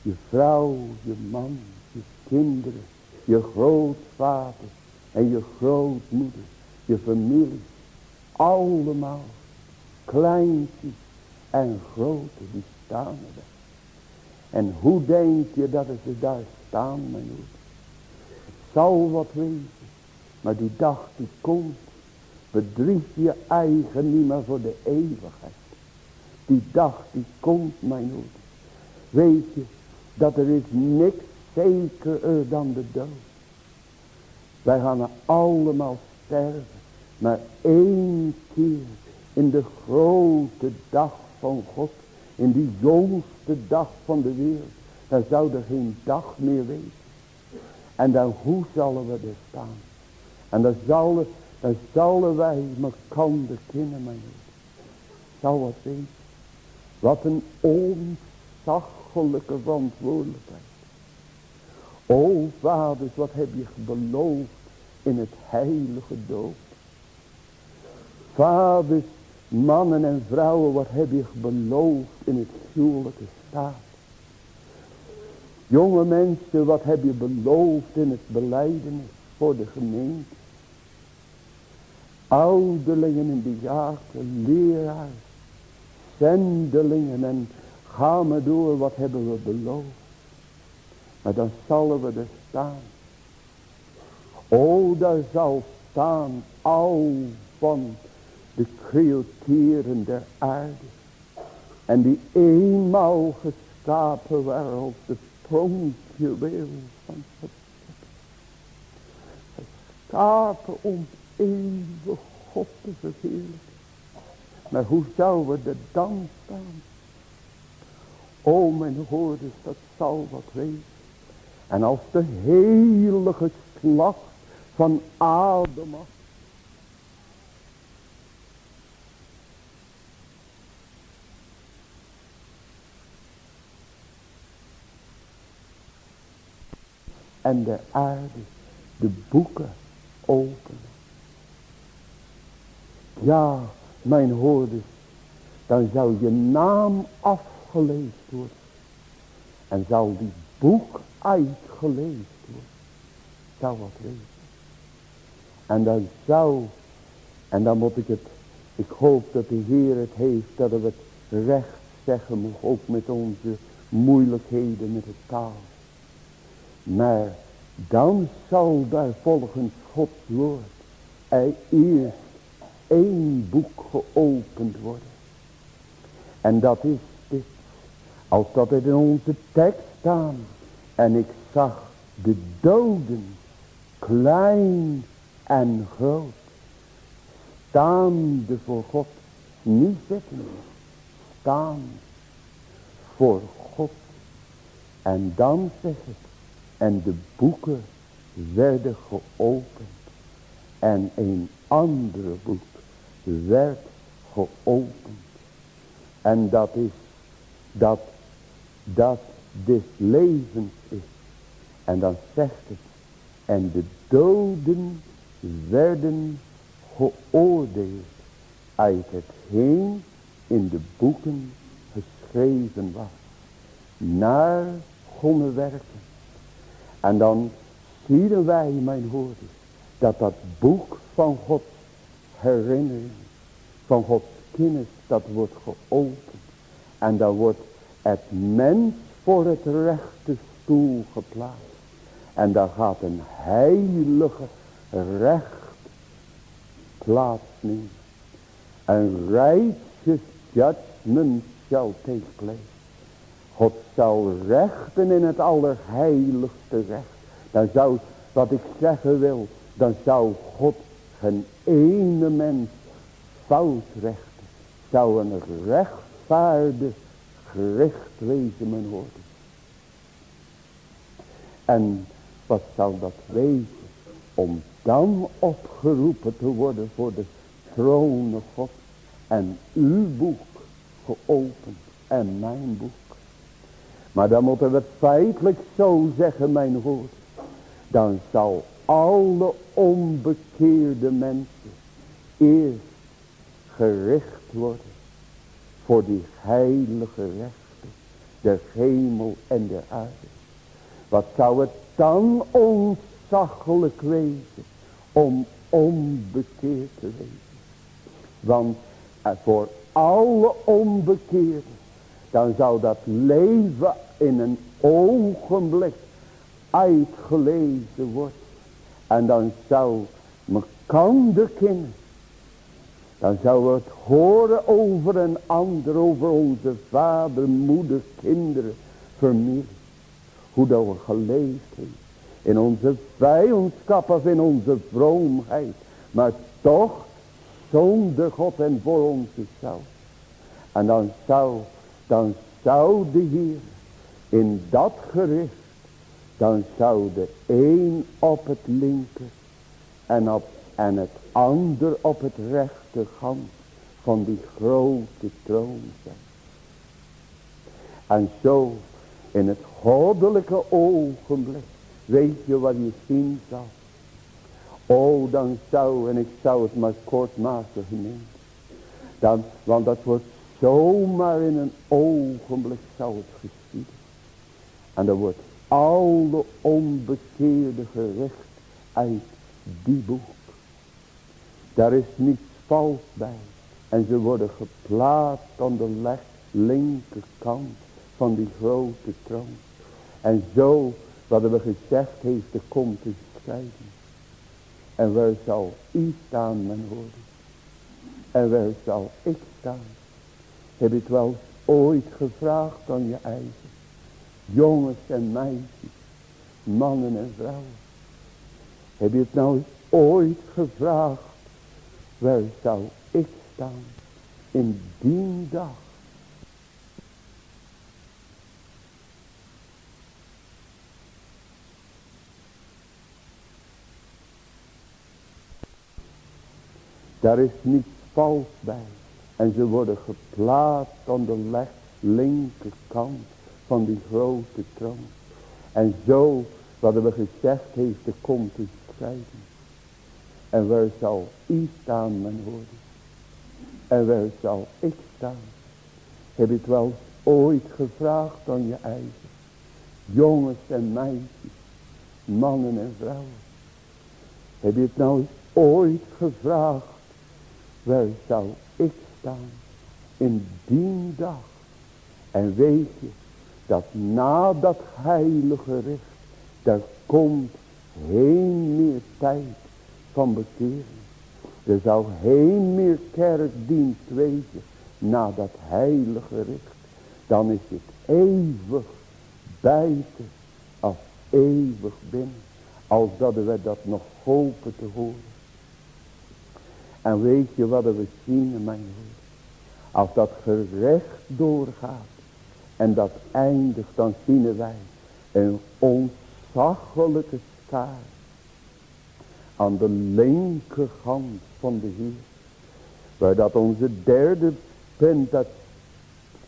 je vrouw, je man, je kinderen, je grootvader en je grootmoeder, je familie. Allemaal kleintjes en grote, die staan er. En hoe denk je dat ze daar staan, mijn moeder? Het zal wat wezen, maar die dag die komt, bedrieg je eigen niet meer voor de eeuwigheid. Die dag die komt, mijn moeder. Weet je, dat er is niks zekerer dan de dood. Wij gaan allemaal sterven, maar één keer in de grote dag van God, in die jongste dag van de wereld, dan zou er geen dag meer wezen. En dan hoe zullen we er staan? En dan zullen, dan zullen wij elkaar kennen, mijn. Zou wat wezen. Wat een onzaggelijke verantwoordelijkheid. O vaders, wat heb je beloofd in het heilige dood. Vaders, mannen en vrouwen, wat heb je beloofd in het huwelijke staat. Jonge mensen, wat heb je beloofd in het beleidenis voor de gemeente. Ouderlingen en bejaarden, leraars, zendelingen en ga door, wat hebben we beloofd. Maar dan zullen we er staan. O, daar zal staan al van de createren der aarde. En die eenmaal geschapen waren als de pronkjuweel van het Geschapen om eeuwig God te verheerlijken. Maar hoe zouden we er dan staan? O mijn hoorders, dat zal wat wezen. En als de hele geslacht van Adam af en de aarde de boeken openen. Ja, mijn hoorders, dan zou je naam afgelezen worden. En zal die boek uitgelezen worden. Zou wat wezen. En dan zou, en dan moet ik het, ik hoop dat de Heer het heeft, dat we het recht zeggen mogen, ook met onze moeilijkheden met de taal. Maar dan zal daar volgens Gods woord er eerst één boek geopend worden. En dat is dit. Als dat in onze tekst staan. En ik zag de doden, klein en groot, staande voor God. Niet zitten, staan voor God. En dan zegt het, en de boeken werden geopend. En een andere boek werd geopend. En dat is dat dat des levens is. En dan zegt het. En de doden werden geoordeeld uit hetgeen in de boeken geschreven was. Naar goede werken. En dan zien wij, mijn hoorders, dat dat boek van Gods herinnering, van Gods kennis, dat wordt geopend. En dan wordt het mens voor het rechte stoel geplaatst. En daar gaat een heilige recht plaatsnemen. Een righteous judgment shall take place. God zal rechten in het allerheiligste recht. Dan zou, wat ik zeggen wil, dan zou God geen ene mens fout rechten. Zou een rechtvaardig gericht wezen, mijn. En wat zal dat wezen? Om dan opgeroepen te worden voor de troon God. En uw boek geopend. En mijn boek. Maar dan moeten we feitelijk zo zeggen, mijn woord. Dan zal alle onbekeerde mensen eerst gericht worden voor die heilige rechten, de hemel en de aarde. Wat zou het dan ontzaglijk wezen om onbekeerd te wezen. Want voor alle onbekeerden, dan zou dat leven in een ogenblik uitgelezen worden. En dan zou de kennis dan zou het horen over een ander, over onze vader, moeder, kinderen, familie. Hoe dat we geleefd hebben. In onze vijandschap of in onze vroomheid. Maar toch zonder God en voor ons zelf. En dan zou, dan zou de Heer in dat gericht. Dan zou de een op het linker en op en het ander op het rechterhand van die grote troon zijn. En zo in het goddelijke ogenblik, weet je wat je zien zal. Oh, dan zou, en ik zou het maar kort maken genoemd. Dan, want dat wordt zomaar in een ogenblik zou het. En dan wordt alle onbekeerde gericht uit die boek. Daar is niets vals bij. En ze worden geplaatst aan de linkerkant van die grote troon. En zo, wat we gezegd heeft, er komt een scheiding. En waar zal u staan, mijn woorden? En waar zal ik staan? Heb je het wel ooit gevraagd aan je eigen? Jongens en meisjes, mannen en vrouwen. Heb je het nou ooit gevraagd Waar zou ik staan in die dag? Daar is niets vals bij. En ze worden geplaatst aan de linkerkant van die grote troon. En zo, Wat we gezegd heeft, er komt een scheiding. En waar zal u staan, mijn woorden? En waar zal ik staan? Heb je het wel ooit gevraagd aan je eigen? Jongens en meisjes, mannen en vrouwen. Heb je het nou ooit gevraagd? Waar zou ik staan? In die dag. En weet je, dat na dat heilige recht, daar komt heen meer tijd van bekering. Er zal heen meer kerkdienst wezen na dat heilige recht. Dan is het eeuwig buiten als eeuwig binnen. Als dat we dat nog hopen te horen. En weet je wat we zien mijn woord. Als dat gerecht doorgaat. En dat eindigt dan zien wij een ontzaglijke staart aan de linkerhand van de Heer. Waar dat onze derde punt dat,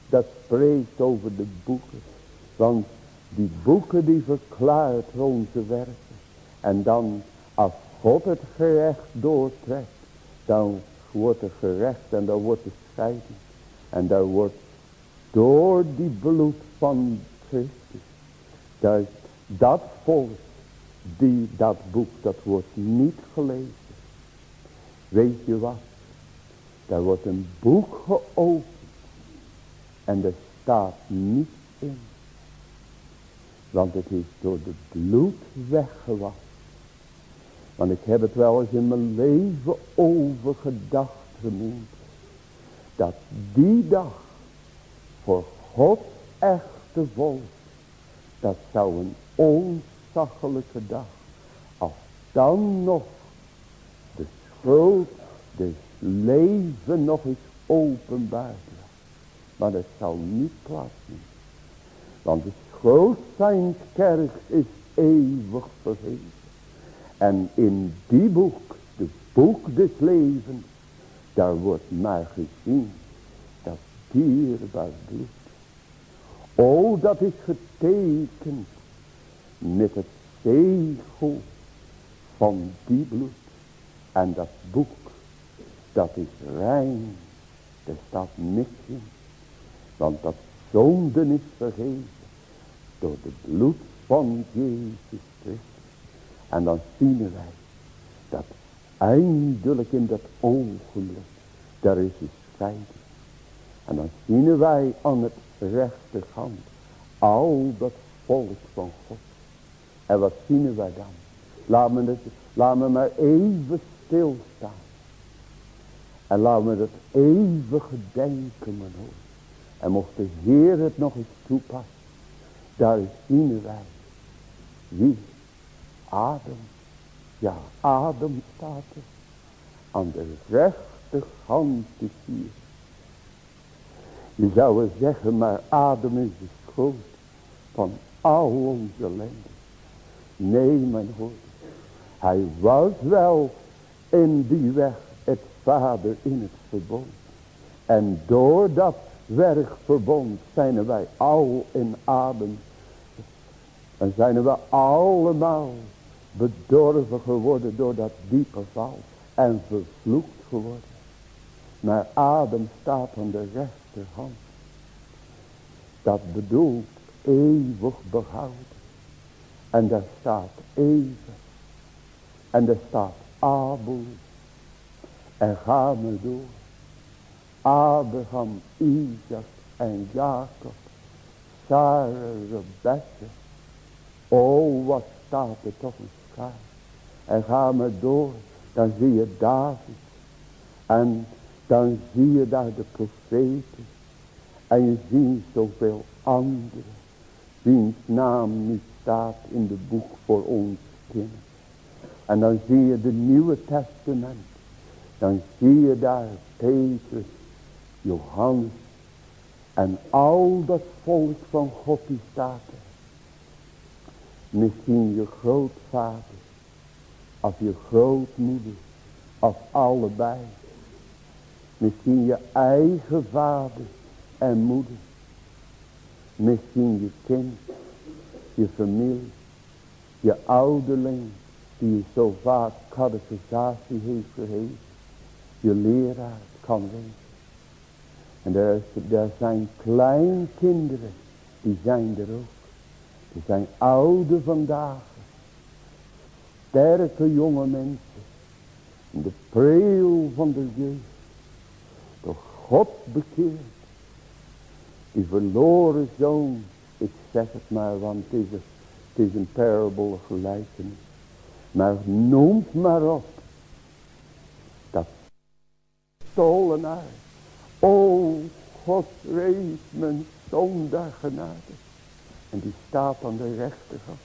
dat spreekt over de boeken. Want die boeken die verklaart onze werken. En dan als God het gerecht doortrekt. Dan wordt er gerecht en dan wordt de scheiding. En daar wordt door die bloed van Christus. Dat, dat die dat boek, dat wordt niet gelezen. Weet je wat? Daar wordt een boek geopend. En er staat niet in. Want het is door de bloed weggewassen. Want ik heb het wel eens in mijn leven overgedacht genoemd. Dat die dag voor God echte volk. Dat zou een ontzaglijke dag. Als dan nog de schuld des leven nog eens openbaar Maar dat zal niet plaatsvinden. Want de schuld zijn kerk is eeuwig verheven. En in die boek, de boek des levens, daar wordt maar gezien dierbaar bloed. O, dat is getekend met het zegel van die bloed. En dat boek, dat is rein. Er staat niks in. Want dat zonden is vergeven door de bloed van Jezus Christus. En dan zien wij dat eindelijk in dat ogenblik, daar is een scheiding. En dan zien wij aan het rechterhand al dat volk van God. En wat zien wij dan? Laat me, het, laat me maar even stilstaan. En laat me dat even gedenken, hoor. En mocht de Heer het nog eens toepassen. Daar zien wij. Wie? Adem. Ja, Adem staat er. Aan de rechterhand is hier. Je zou wel zeggen, maar Adem is de schuld van al onze ellende. Nee, mijn hoor. Hij was wel in die weg het vader in het verbond. En door dat werkverbond zijn wij al in adem. En zijn we allemaal bedorven geworden door dat diepe val. En vervloekt geworden. Maar adem staat aan de Dat bedoelt eeuwig behouden. En daar staat even. En daar staat Abel. En ga maar door. Abraham, Isaac en Jacob. Sarah, Rebecca. Oh, wat staat er toch een schaar. En ga maar door. Dan zie je David. En dan zie je daar de profeten. En je ziet zoveel anderen. Wiens naam niet staat in de boek voor ons kind. En dan zie je de Nieuwe Testament. Dan zie je daar Petrus, Johannes en al dat volk van God die staat. Misschien je grootvader of je grootmoeder of allebei. Misschien je eigen vader en moeder. Misschien je kind je familie. Je ouderling die je zo vaak catechisatie heeft gegeven. Je leraar kan wezen. En er, er zijn kleinkinderen, die zijn er ook. Die zijn oude vandaag. Sterke jonge mensen. In de preel van de jeugd. God bekeerd. Die verloren zoon. Ik zeg het maar, want het is een, het is een parable gelijkenis. Maar noemt maar op. Dat stolenaar. O God rees mijn zondag genade. En die staat aan de rechterhand.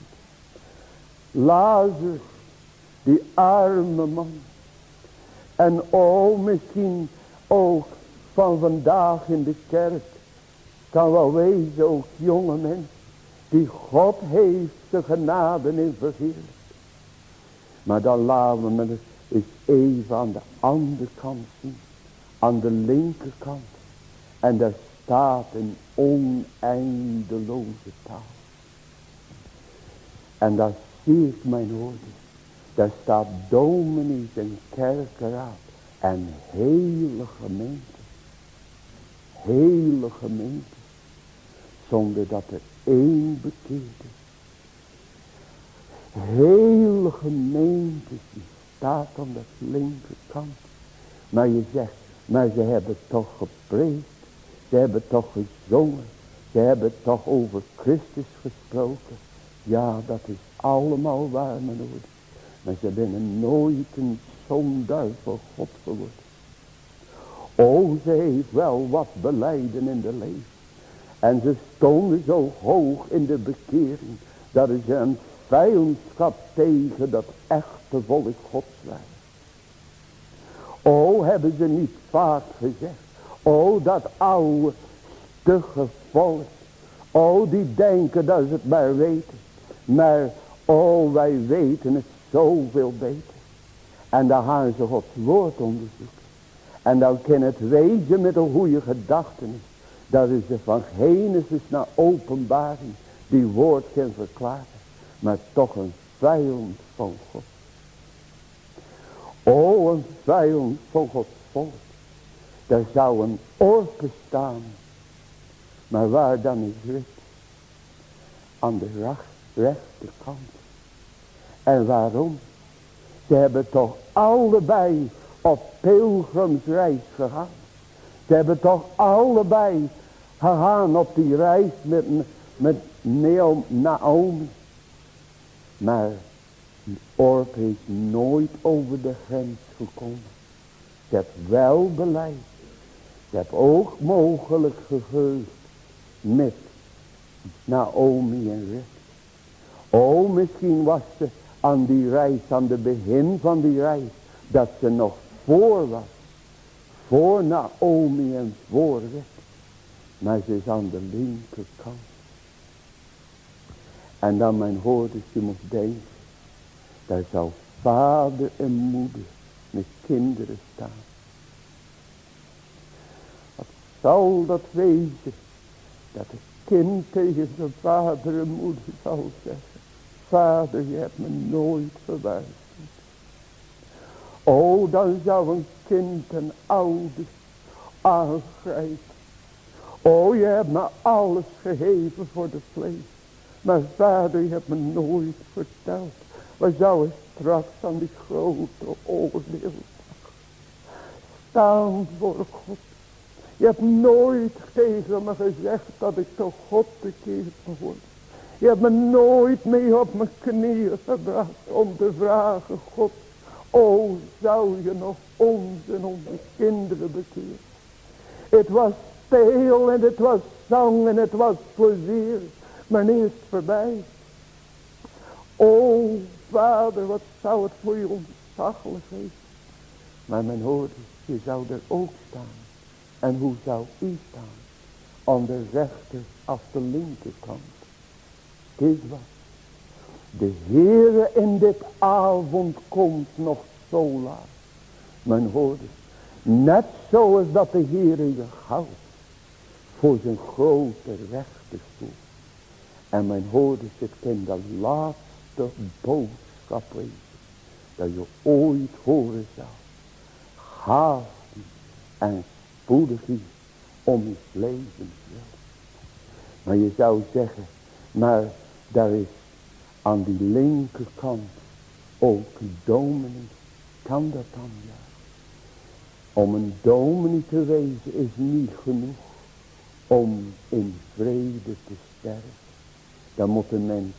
Lazarus, die arme man. En o misschien ook van vandaag in de kerk. Kan wel wezen ook jonge mensen. Die God heeft de genade in verheerlijk. Maar dan laten we eens even aan de andere kant zien. Aan de linkerkant. En daar staat een oneindeloze taal. En daar zie ik mijn woorden. Daar staat dominees en kerkeraad. En hele gemeente. Hele gemeente. Zonder dat er één bekeerd is. Hele gemeente die staat aan de linkerkant. Maar je zegt, maar ze hebben toch gepreekt. Ze hebben toch gezongen. Ze hebben toch over Christus gesproken. Ja, dat is allemaal waar, mijn oor. Maar ze zijn nooit een zondaar voor God geworden. O, ze heeft wel wat beleiden in de leven. En ze stonden zo hoog in de bekering. Dat ze een vijandschap tegen dat echte volk Gods waren. O, hebben ze niet vaak gezegd. O, dat oude, stugge volk. O, die denken dat ze het maar weten. Maar, o, wij weten het zoveel beter. En dan gaan ze Gods woord onderzoeken. En dan kan het wezen met een goede gedachtenis. Dat is de van Genesis naar openbaring. Die woord kan verklaren. Maar toch een vijand van God. O, een vijand van Gods volk. Daar zou een orke staan. Maar waar dan is Rut? Aan de rechterkant. En waarom? Ze hebben toch allebei op pilgrimsreis gegaan. Ze hebben toch allebei gegaan op die reis met, met Naomi. Maar Orp is nooit over de grens gekomen. Ze heeft wel beleid. Ze heeft ook mogelijk geheugd met Naomi en Ruth. Oh, misschien was ze aan die reis, aan de begin van die reis, dat ze nog voor was. Voor Naomi en voor. Maar ze is aan de linkerkant. En dan mijn hoorders, je moet denken. Daar zou vader en moeder met kinderen staan. Wat zal dat wezen? Dat het kind tegen zijn vader en moeder zal zeggen. Vader, je hebt me nooit verwijst. O, dan zou een kind een ouder aangrijpen. O, je hebt me alles gegeven voor de vlees. Maar vader, je hebt me nooit verteld. Waar zou straks aan die grote oordeel staan voor God. Je hebt nooit tegen me gezegd dat ik tot God bekeerd worden. Je hebt me nooit mee op mijn knieën gebracht om te vragen, God, o zou je nog ons en onze kinderen bekeren. Het was speel en het was zang en het was plezier, maar nu is voorbij. O vader, wat zou het voor je ontzaglijk zijn. Maar men hoorde, je zou er ook staan. En hoe zou u staan? Aan de rechter of de linkerkant. Dit wat. De Heere in dit avond komt nog zo laat. Men hoorde. Net zoals dat de Heere je houdt. Voor zijn grote rechterstoel. En men hoorde zich in de laatste boodschap wezen. Dat je ooit horen zal. Haast en spoedig hier om je leven Maar je zou zeggen, maar daar is aan die linkerkant ook een dominee. Kan dat dan ja? Om een dominee te wezen is niet genoeg om in vrede te sterven. Dan moet een mens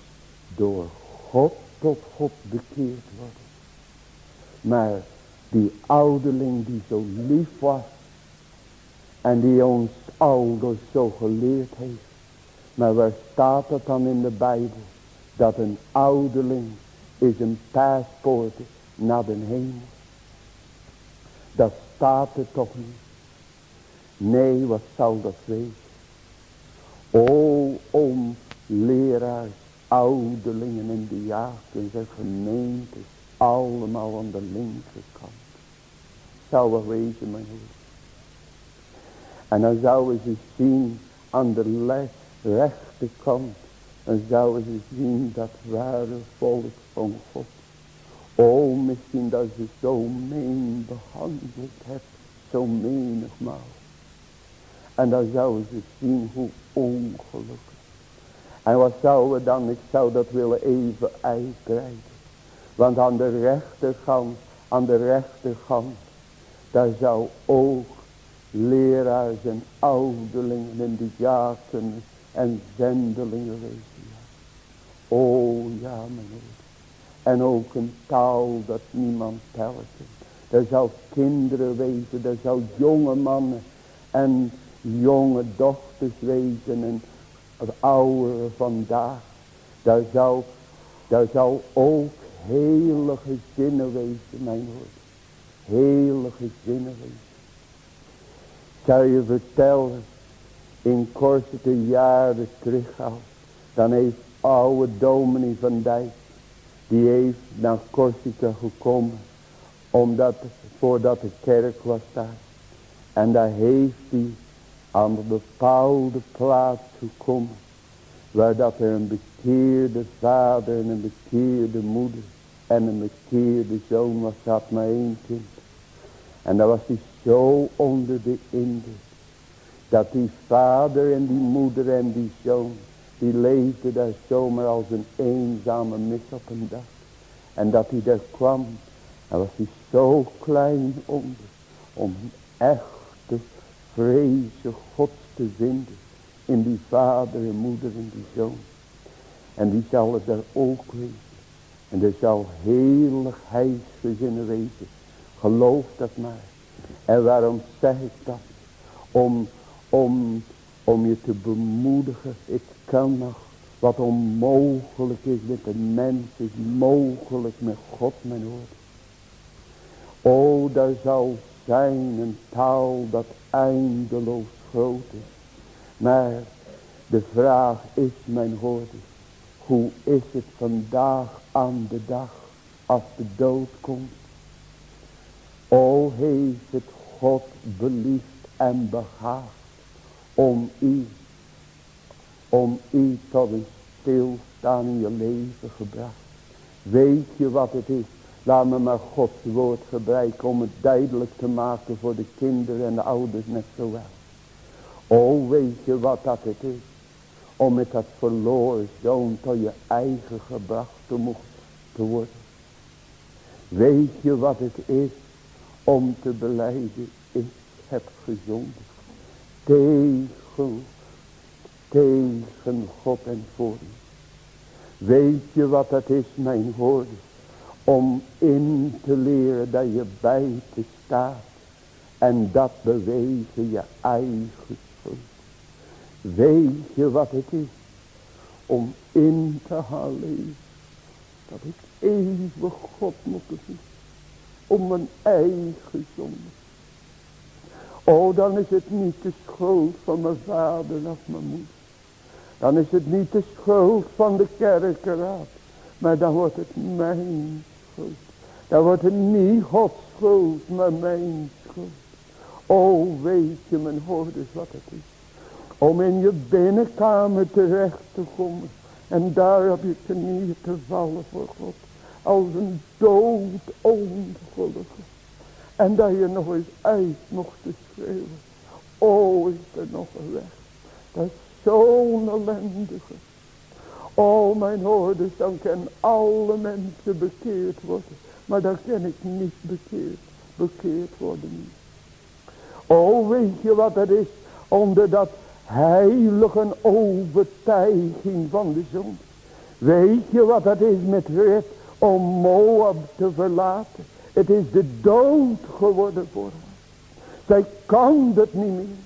door God tot God bekeerd worden. Maar die ouderling die zo lief was. En die ons ouders zo geleerd heeft. Maar waar staat het dan in de Bijbel? Dat een ouderling is een paspoort naar de hemel. Dat staat er toch niet. Nee, wat zou dat wezen? O, om leraars, ouderlingen en diakens en gemeentes, allemaal aan de linkerkant. Zou wel wezen, mijn heer. En dan zouden ze zien aan de rechterkant, dan zouden ze zien dat ware volk van God. O, misschien dat ze zo meen behandeld hebt, zo menigmaal. En dan zouden ze zien hoe ongelukkig. En wat zouden we dan, ik zou dat willen even uitbreiden. Want aan de rechterkant, aan de rechterkant, daar zou ook leraars en ouderlingen en diaken en zendelingen wezen. O ja, meneer. En ook een taal dat niemand telt. Er zou kinderen wezen, er zou jonge mannen en jonge dochters wezen en het oude vandaag. Daar zou, daar zou ook hele gezinnen wezen, mijn woord. Hele gezinnen wezen. Zou je vertellen, in korte jaren terug dan heeft oude dominee van Dijk, die heeft naar Corsica gekomen, omdat, voordat de kerk was daar. En daar heeft hij aan een bepaalde plaats gekomen. Waar dat er een bekeerde vader en een bekeerde moeder en een bekeerde zoon was. Had maar één kind. En daar was hij zo onder de indruk. Dat die vader en die moeder en die zoon. Die leefde daar zomaar als een eenzame mis op een dag. En dat hij daar kwam. En was hij zo klein onder. Om echt vrezen God te vinden. In die vader en moeder en die zoon. En die zal het daar ook wezen. En er zal heiligheidsgezinnen wezen. Geloof dat maar. En waarom zeg ik dat? Om, om, om je te bemoedigen. Ik kan nog wat onmogelijk is met de mens is mogelijk met God mijn woord. O, daar zal zijn een taal dat eindeloos groot is. Maar de vraag is mijn hoorde. Hoe is het vandaag aan de dag als de dood komt? O heeft het God beliefd en behaagd om u, om u tot een stilstaan in je leven gebracht. Weet je wat het is Laat me maar Gods woord gebruiken om het duidelijk te maken voor de kinderen en de ouders net zo wel. O weet je wat dat het is. Om met dat verloren zoon tot je eigen gebracht te mogen worden. Weet je wat het is om te beleiden. Ik heb gezondigd. Tegen, tegen God en voor Weet je wat dat is mijn woorden om in te leren dat je buiten staat. En dat bewegen je eigen schuld. Weet je wat het is? Om in te halen. Dat ik eeuwig God moet zien. Om mijn eigen zonde. Oh, dan is het niet de schuld van mijn vader of mijn moeder. Dan is het niet de schuld van de kerkenraad. Maar dan wordt het mijn dan wordt het niet Gods schuld, maar mijn schuld. O, weet je mijn hoorders wat het is. Om in je binnenkamer terecht te komen. En daar heb je neer te vallen voor God. Als een dood ongelukkig. En dat je nog eens uit mocht schreeuwen. O, is er nog een weg. Zo'n ellendige. O, mijn hoorders, dan kan alle mensen bekeerd worden. Maar dan kan ik niet bekeerd, bekeerd worden niet. O, weet je wat het is? Onder dat heilige overtuiging van de zon. Weet je wat het is met red om Moab te verlaten? Het is de dood geworden voor haar. Zij kan het niet meer.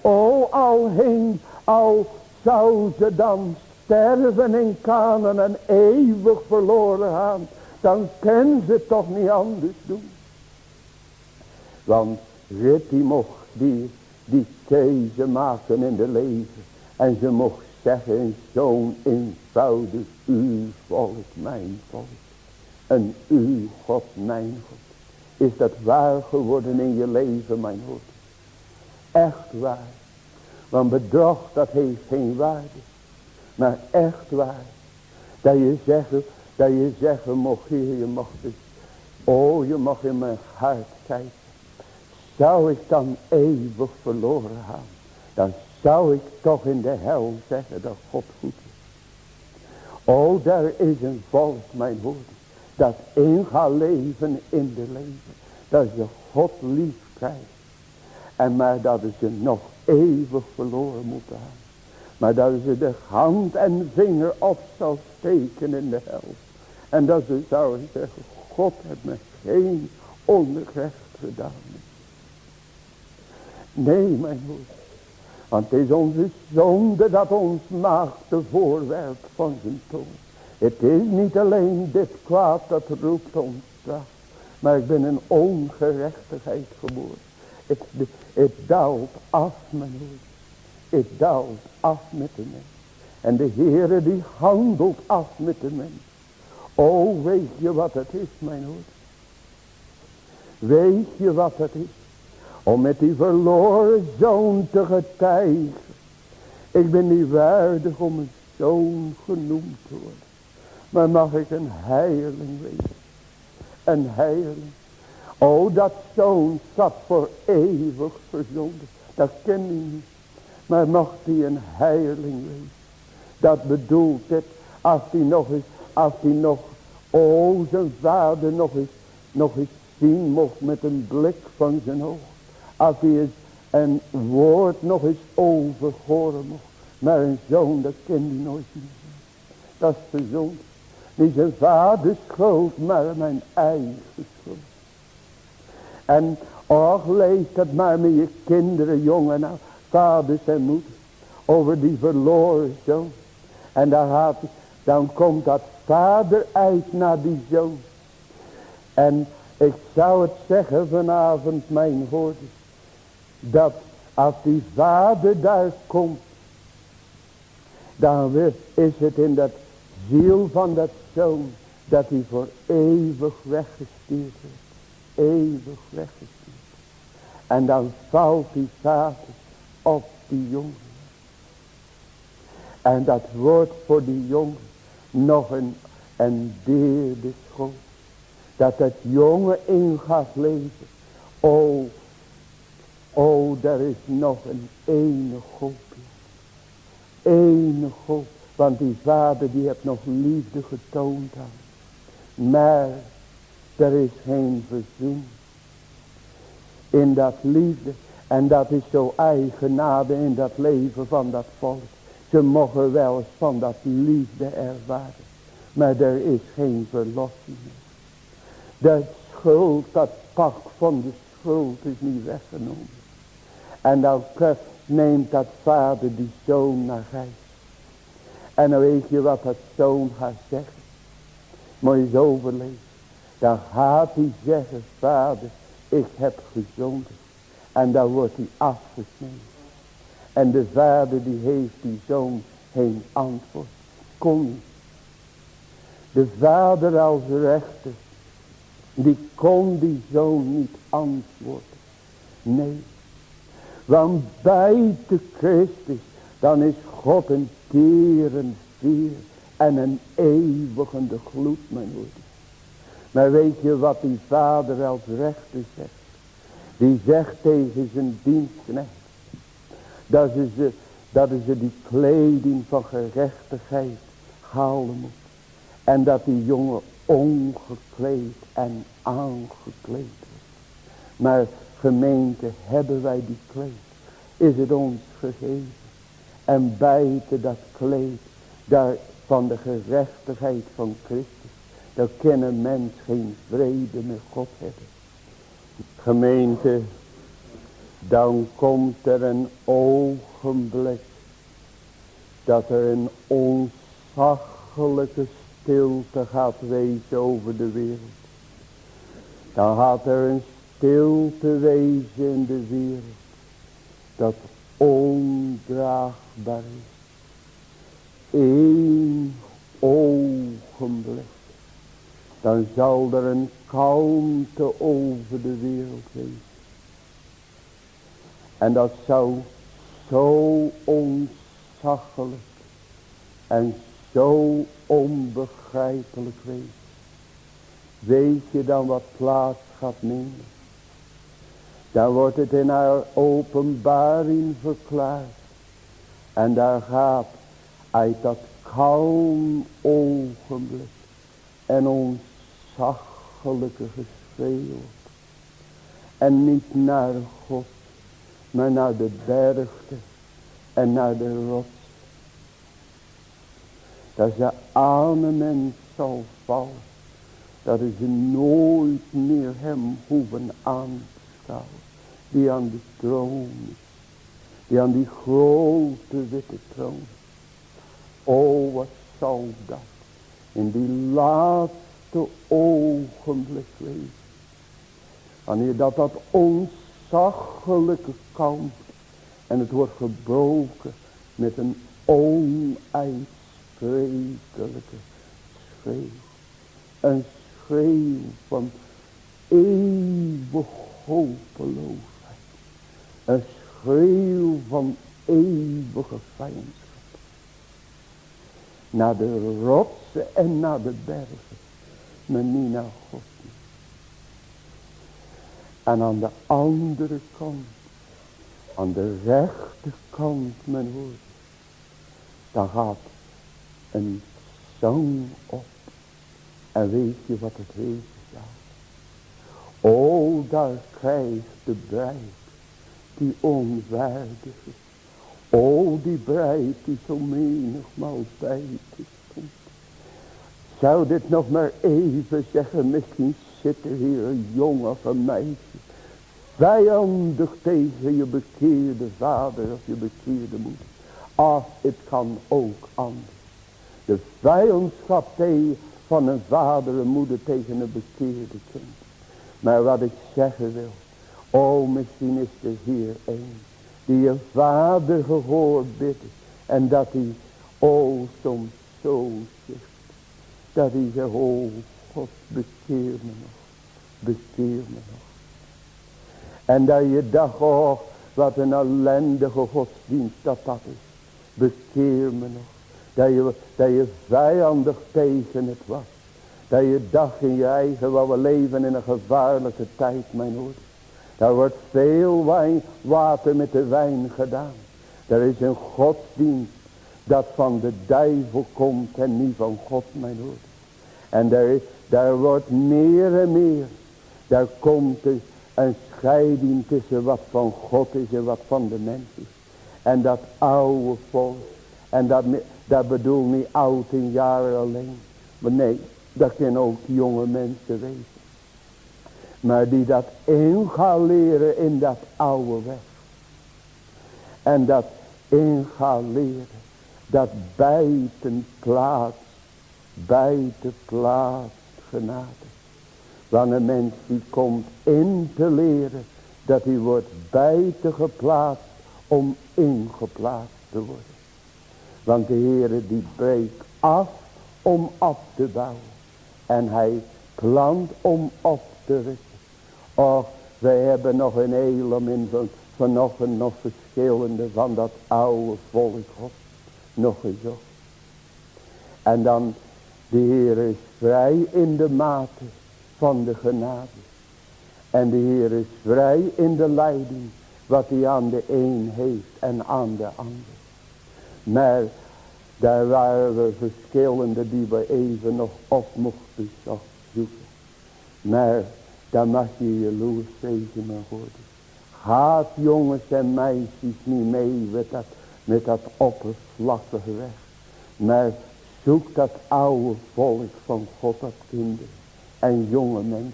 O, al heen, al zou ze dan sterven in kanen en eeuwig verloren gaan. Dan kan ze toch niet anders doen. Want Rit die mocht die, die keuze maken in de leven. En ze mocht zeggen, zo'n eenvoudig, uw volk, mijn volk. En uw God, mijn God. Is dat waar geworden in je leven, mijn God? Echt waar. Want bedrog, dat heeft geen waarde. Maar echt waar. Dat je zeggen, dat je zeggen mocht, Heer, je mocht het. Oh, je mag in mijn hart kijken. Zou ik dan eeuwig verloren gaan. Dan zou ik toch in de hel zeggen dat God goed is. Oh, daar is een volk, mijn woorden. Dat in leven in de leven. Dat ze God lief krijgt. En maar dat ze nog eeuwig verloren moeten gaan. Maar dat ze de hand en vinger op zal steken in de hel. En dat ze zouden zeggen, God heeft me geen onrecht gedaan. Nee, mijn moeder. Want het is onze zonde dat ons maakt de voorwerp van zijn toon. Het is niet alleen dit kwaad dat roept ons straf. Maar ik ben een ongerechtigheid geboren. Het, het daalt af, mijn moeder. Het daalt af met de mens. En de Heere die handelt af met de mens. O, weet je wat het is, mijn moeder? Weet je wat het is? Om met die verloren zoon te getuigen. Ik ben niet waardig om een zoon genoemd te worden. Maar mag ik een heiling wezen. Een heiling. O dat zoon zat voor eeuwig verzonden. Dat ken hij niet. Maar mag hij een heiling wezen. Dat bedoelt het. Als hij nog eens. Als hij nog. O zijn vader nog eens. Nog eens zien mocht met een blik van zijn oog. Als hij eens een woord nog eens overhoren mocht. Maar een zoon, dat kan hij nooit zien. Dat is de zoon. Niet zijn vader schuld, maar mijn eigen schuld. En och, lees dat maar met je kinderen, jongen, nou, vaders en moeders. Over die verloren zoon. En dan, gaat, dan komt dat vader uit naar die zoon. En ik zou het zeggen vanavond, mijn hoorders dat als die vader daar komt, dan is het in dat ziel van dat zoon, dat hij voor eeuwig weggestuurd wordt. Eeuwig weggestuurd. En dan valt die vader op die jongen. En dat wordt voor die jongen nog een, een deerde school. Dat het jongen in gaat leven. O, Oh, daar is nog een ene hoop. Ene hoop. Want die vader die heeft nog liefde getoond aan. Maar er is geen verzoen. In dat liefde. En dat is zo eigenade in dat leven van dat volk. Ze mogen wel eens van dat liefde ervaren. Maar er is geen verlossing meer. Dat schuld, dat pak van de schuld is niet weggenomen. En dan neemt dat vader die zoon naar huis. En dan weet je wat dat zoon gaat zeggen. Je eens. Dan gaat hij zeggen, vader, ik heb gezonden. En dan wordt hij afgesneden. En de vader die heeft die zoon geen antwoord. Kon niet. De vader als rechter, die kon die zoon niet antwoorden. Nee. Want buiten Christus, dan is God een vuur en een eeuwigende gloed, mijn woorden. Maar weet je wat die vader als rechter zegt? Die zegt tegen zijn dienstknecht. Dat ze, dat ze die kleding van gerechtigheid halen moet. En dat die jongen ongekleed en aangekleed wordt. Maar gemeente, hebben wij die kleed? Is het ons gegeven? En buiten dat kleed, daar van de gerechtigheid van Christus, dan kan een mens geen vrede met God hebben. Gemeente, dan komt er een ogenblik dat er een ontzaglijke stilte gaat wezen over de wereld. Dan gaat er een stilte wezen in de wereld. Dat ondraagbaar is. Eén ogenblik. Dan zal er een kalmte over de wereld wezen. En dat zou zo ontzaglijk en zo onbegrijpelijk wezen. Weet je dan wat plaats gaat nemen? Dan wordt het in haar openbaring verklaard. En daar gaat uit dat kalm ogenblik en ontzaglijke geschreeuw. En niet naar God, maar naar de bergen en naar de rots. Dat aan een mens zal vallen. Dat ze nooit meer hem hoeven aan te. Die aan de troon is. Die aan die grote witte troon. O wat zal dat in die laatste ogenblik wezen. Wanneer dat dat ontzaglijke kamp en het wordt gebroken met een onuitsprekelijke schreeuw. Een schreeuw van eeuwig hopeloosheid. Een schreeuw van eeuwige vijandschap. Naar de rotsen en naar de bergen. Maar niet naar God. En aan de andere kant aan de rechterkant mijn woord. Daar gaat een zang op. En weet je wat het wezen zal? O, daar krijgt de bruid die onwaardig is. O, die bruid die zo menigmaal bij is. Zou dit nog maar even zeggen, misschien zit er hier een jongen of een meisje Vijandig tegen je bekeerde vader of je bekeerde moeder. Ach, het kan ook anders. De vijandschap van een vader en moeder tegen een bekeerde kind. Maar wat ik zeggen wil. Oh, misschien is er hier een. Die je vader gehoord bidt. En dat hij, oh, soms zo zegt. Dat hij zegt, oh, God, bekeer me nog. Bekeer me nog. En dat je dacht, oh, wat een ellendige godsdienst dat dat is. Bekeer me nog. Dat je, dat je vijandig tegen het was. Dat je dacht in je eigen, wat we leven in een gevaarlijke tijd, mijn hoor. Daar wordt veel wijn, water met de wijn gedaan. Er is een godsdienst dat van de duivel komt en niet van God, mijn hoor. En daar, daar wordt meer en meer. Daar komt een scheiding tussen wat van God is en wat van de mens is. En dat oude volk. En dat, dat bedoel niet oud in jaren alleen. Maar nee, dat kunnen ook jonge mensen wezen. Maar die dat in gaan leren in dat oude weg. En dat in gaan leren. Dat bijten plaats. Bijten plaats genade. Want een mens die komt in te leren. Dat hij wordt buiten geplaatst om ingeplaatst te worden. Want de Heere die breekt af om af te bouwen. En hij plant om op te richten. Och, wij hebben nog een element van, van nog een nog, nog, nog, nog, nog, nog eens. En dan, de Heer is vrij in de mate van de genade. En de Heer is vrij in de leiding wat hij aan de een heeft en aan de ander. Maar daar waren we verschillende die we even nog op mochten zoeken. Maar daar mag je jaloers tegen me worden. Haat jongens en meisjes niet mee met dat met dat oppervlakkige weg. Maar zoek dat oude volk van God, dat kinderen en jonge mensen.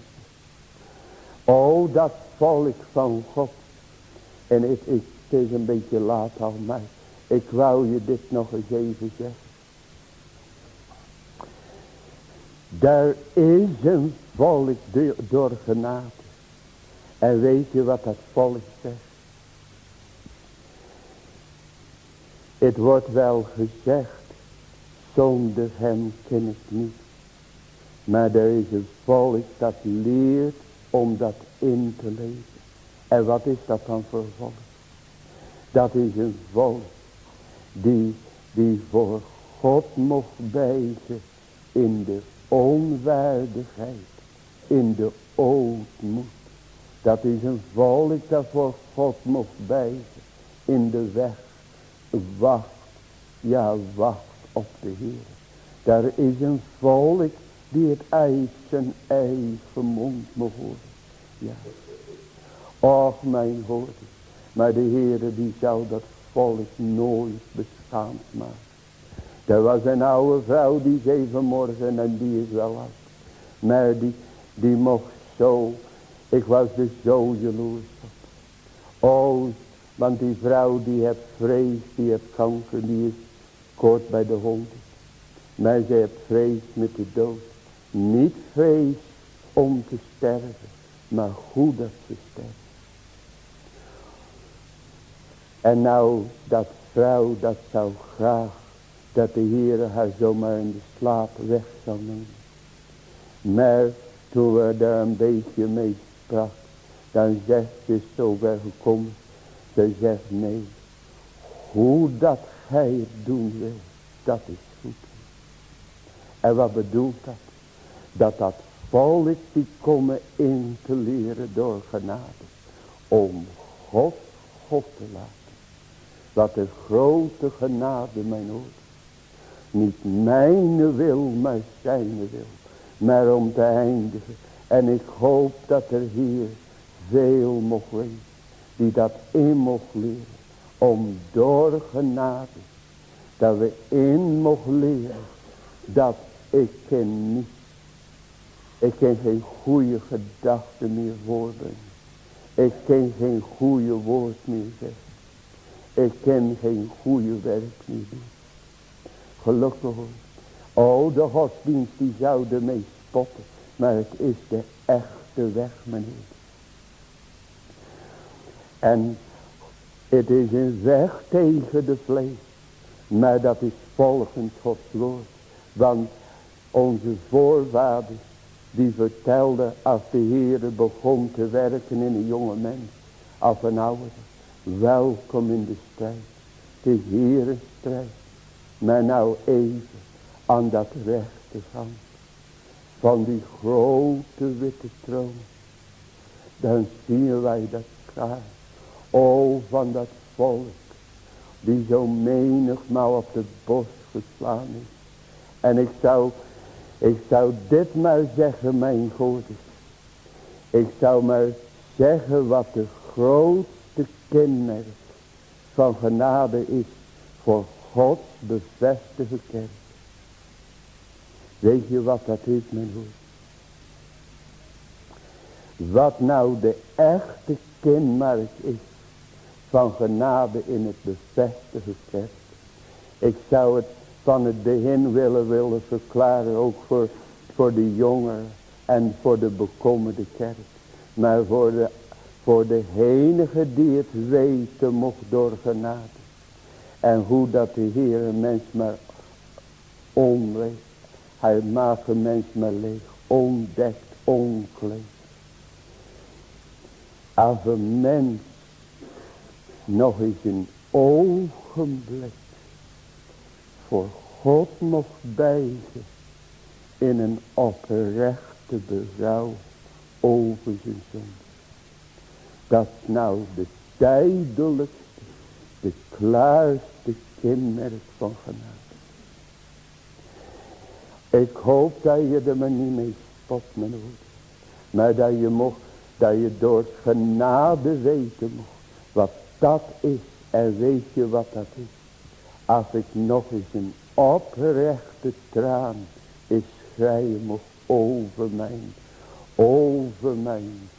O, dat volk van God. En het, is een beetje laat al, maar ik wou je dit nog eens even zeggen. Daar is een volk door. En weet je wat dat volk zegt? Het wordt wel gezegd, zonder hem ken ik niet. Maar er is een volk dat leert om dat in te leven. En wat is dat dan voor volk? Dat is een volk die, die voor God mocht bijzen in de onwaardigheid, in de ootmoed. Dat is een volk dat voor God mocht bijzen in de weg. Wacht, ja wacht op de Heer. Daar is een volk die het uit zijn eigen mond mocht horen. Ja. Och mijn hoorde. Maar de Heere die zou dat volk nooit beschaamd maken. Er was een oude vrouw die zei vanmorgen en die is wel oud. Maar die, die mocht zo, ik was dus zo jaloers op. Oh, want die vrouw die heeft vrees, die heeft kanker, die is kort bij de hond. Maar ze heeft vrees met de dood. Niet vrees om te sterven, maar goed dat ze sterft. En nou, dat vrouw, dat zou graag, dat de Heer haar zomaar in de slaap weg zou nemen. Maar toen we daar een beetje mee sprak, dan zegt ze zo ver gekomen. Ze zegt nee, hoe dat gij het doen wil, dat is goed. En wat bedoelt dat? Dat dat volk die komen in te leren door genade. Om God, God te laten. Wat de grote genade mijn oor. Niet mijn wil, maar zijn wil. Maar om te eindigen. En ik hoop dat er hier veel mocht wezen. Die dat in mocht leren. Om door genade. Dat we in mocht leren. Dat ik ken niet. Ik ken geen goede gedachten meer voorbrengen. Ik ken geen goede woord meer zeggen. Ik ken geen goede werk meer doen. Gelukkig hoor. Oh, de godsdienst die zou ermee spotten. Maar het is de echte weg, meneer. En het is een weg tegen de vlees. Maar dat is volgens Gods woord. Want onze voorvaders die vertelden als de Heer begon te werken in een jonge mens. Als een oude. Welkom in de strijd. Hier een strijd. Maar nou even aan dat rechterkant. Van die grote witte troon. Dan zien wij dat kaart. O van dat volk. Die zo menigmaal op de bos geslaan is. En ik zou, ik zou dit maar zeggen mijn godes. Ik zou maar zeggen wat de groot de kenmerk van genade is voor Gods bevestigde kerk. Weet je wat dat is, mijn broer? Wat nou de echte kenmerk is van genade in het bevestigde kerk. Ik zou het van het begin willen, willen verklaren, ook voor, voor de jongeren en voor de bekommerde kerk. Maar voor de voor de enige die het weten mocht door genade. En hoe dat de Heer een mens maar onleeg. Hij maakt een mens maar leeg. Ondekt, onkleed. Als een mens nog eens een ogenblik voor God mocht bijgen in een oprechte berouw over zijn zonde. Dat nou de duidelijkste, de klaarste kenmerk van genade. Ik hoop dat je er maar niet mee spot, mijn hoor. Maar dat je mocht, dat je door genade weten mocht. Dat is. En weet je wat dat is. Als ik nog eens een oprechte traan is mocht over mijn, over mijn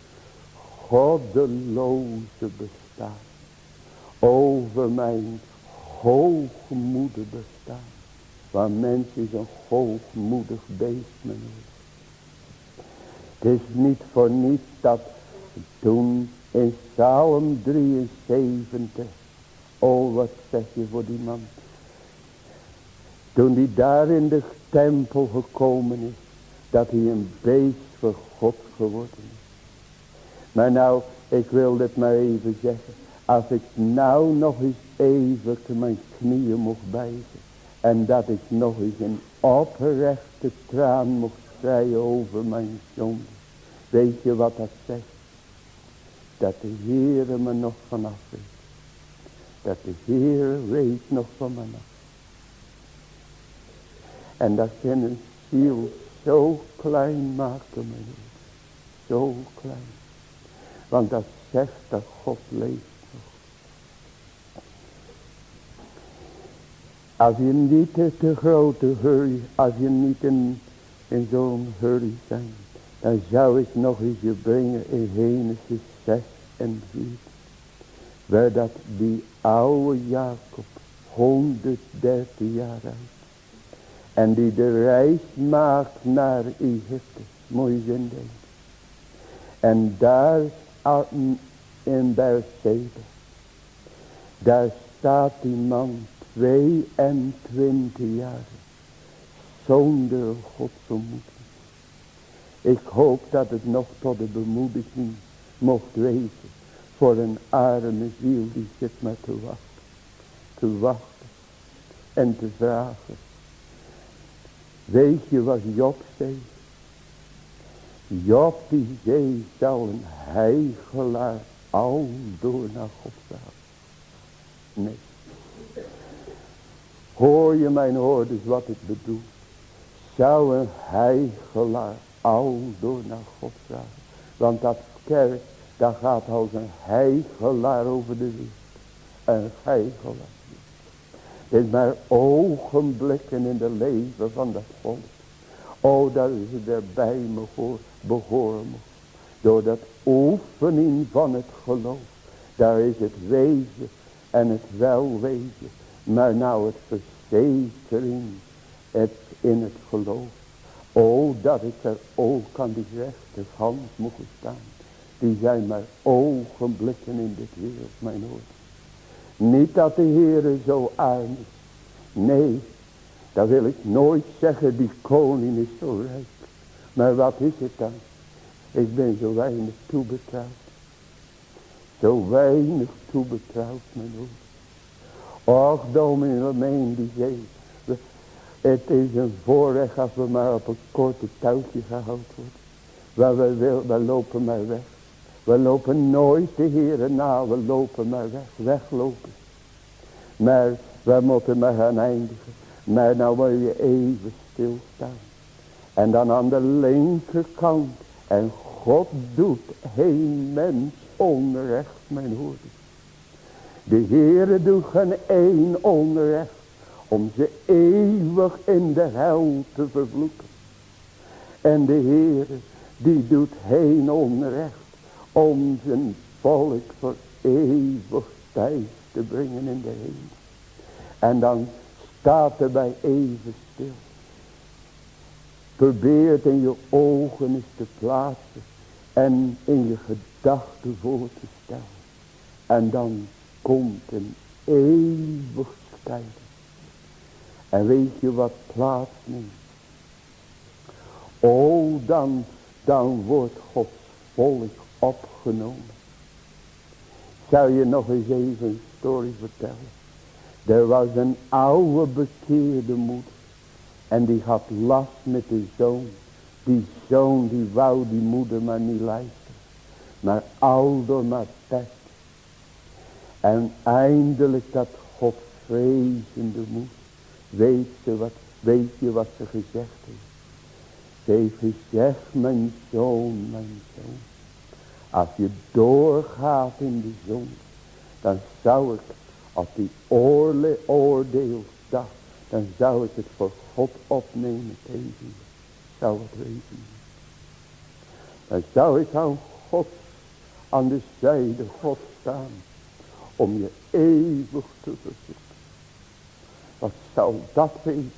goddeloze bestaan. Over mijn hoogmoede bestaan. Want mens is een hoogmoedig beest, meneer. Het is niet voor niets dat toen in Psalm 73. Oh, wat zeg je voor die man. Toen hij daar in de tempel gekomen is. Dat hij een beest voor God geworden is. Maar nou, ik wil dit maar even zeggen. Als ik nou nog eens even mijn knieën mocht bijzen. En dat ik nog eens een oprechte traan mocht schreien over mijn zonde. Weet je wat dat zegt? Dat de Heere me nog vanaf weet. Dat de Heer weet nog van me af. En dat kan een ziel zo klein maken, meneer. Zo klein. Want dat zegt dat God leeft. Als je niet te grote hurry, als je niet in, in zo'n hurry zijn, dan zou ik nog eens je brengen in Genesis 6 en 4. Waar dat die oude Jacob 130 jaar oud. En die de reis maakt naar Egypte. Mooi zin En daar in Beersheba. Daar staat die man 22 jaar. Zonder Gods. Ik hoop dat het nog tot de bemoediging mocht wezen. Voor een arme ziel die zit maar te wachten. Te wachten. En te vragen. Weet je wat Job zei? Job die zei zal een heigelaar al door naar God gaan. Nee. Hoor je mijn hoorders wat ik bedoel? Zou een heigelaar al door naar God vragen. Want dat kerk, dat gaat als een heigelaar over de wereld. Een heigelaar. Het is maar ogenblikken in de leven van dat volk. O, dat ze erbij me voor behoren Door dat oefening van het geloof. Daar is het wezen en het welwezen. Maar nou het verzekering. Het in het geloof. O, dat ik er ook aan die rechterhand mocht staan. Die zijn maar ogenblikken in dit wereld, mijn oor. Niet dat de Heere zo arm is. Nee, dat wil ik nooit zeggen, die koning is zo rijk. Maar wat is het dan? Ik ben zo weinig toebetrouwd. Zo weinig toebetrouwd, mijn oor. Och, dominee Lemeen, die zei, het is een voorrecht als we maar op een korte touwtje gehouden worden. Waar we, wil, we lopen maar weg. We lopen nooit de heren na, we lopen maar weg, weglopen. Maar we moeten maar gaan eindigen. Maar nou wil je even stilstaan. En dan aan de linkerkant. En God doet geen mens onrecht, mijn hoorders. De Heere doet geen één onrecht om ze eeuwig in de hel te vervloeken. En de Heer die doet geen onrecht om zijn volk voor eeuwig tijd te brengen in de hemel. En dan staat er bij even stil. Probeer in je ogen eens te plaatsen en in je gedachten voor te stellen. En dan komt een eeuwig tijd en weet je wat plaatsneemt? O, dan, dan wordt Gods volk opgenomen. Zou je nog eens even een story vertellen? Er was een oude bekeerde moeder. En die had last met de zoon. Die zoon die wou die moeder maar niet luisteren. Maar aldoor maar pest. En eindelijk dat godvrezende moeder. Weet, ze wat, weet je wat ze gezegd heeft? Ze heeft gezegd, mijn zoon, mijn zoon. Als je doorgaat in de zon. Dan zou ik, als die oorle, oordeelsdag. Dan zou ik het voor God opnemen tegen je. Zou het wezen. Dan zou ik aan God, aan de zijde God staan. Om je eeuwig te verzoeken. Wat zou dat wezen?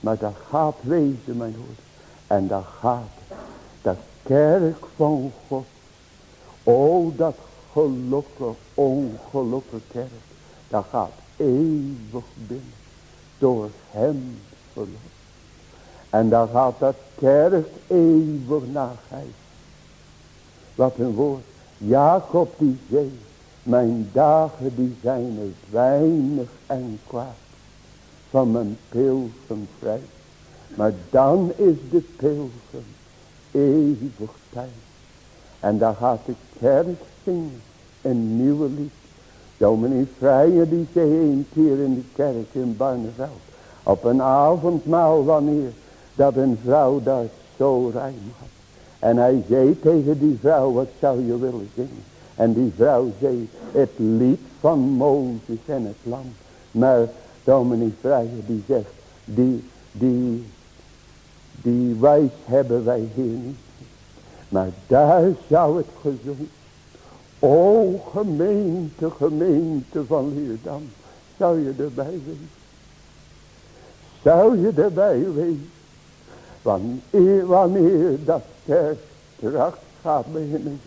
Maar dat gaat wezen, mijn hoor. En dat gaat de kerk van God. O, dat gelukkig, ongelukkige kerk. Dat gaat eeuwig binnen. Door hem verlost. En dan gaat dat kerk eeuwig naar hij. Wat een woord. Jacob die zei. Mijn dagen die zijn er weinig en kwaad. Van mijn pilgrim vrij. Maar dan is de pilgrim eeuwig tijd. En dan gaat de kerk zingen een nieuwe lied. Dominee Vrijer die zei een keer in de kerk in Barneveld. Op een avondmaal wanneer dat een vrouw daar zo ruim had. En hij zei tegen die vrouw wat zou je willen zingen. En die vrouw zei het lied van Mozes en het lam. Maar dominee Vrijer die zegt die, die die wijs hebben wij hier niet. Maar daar zou het gezond. O gemeente, gemeente van Leerdam. Zou je erbij wezen? Zou je erbij wezen? Wanneer, wanneer dat kerk straks gaat beginnen.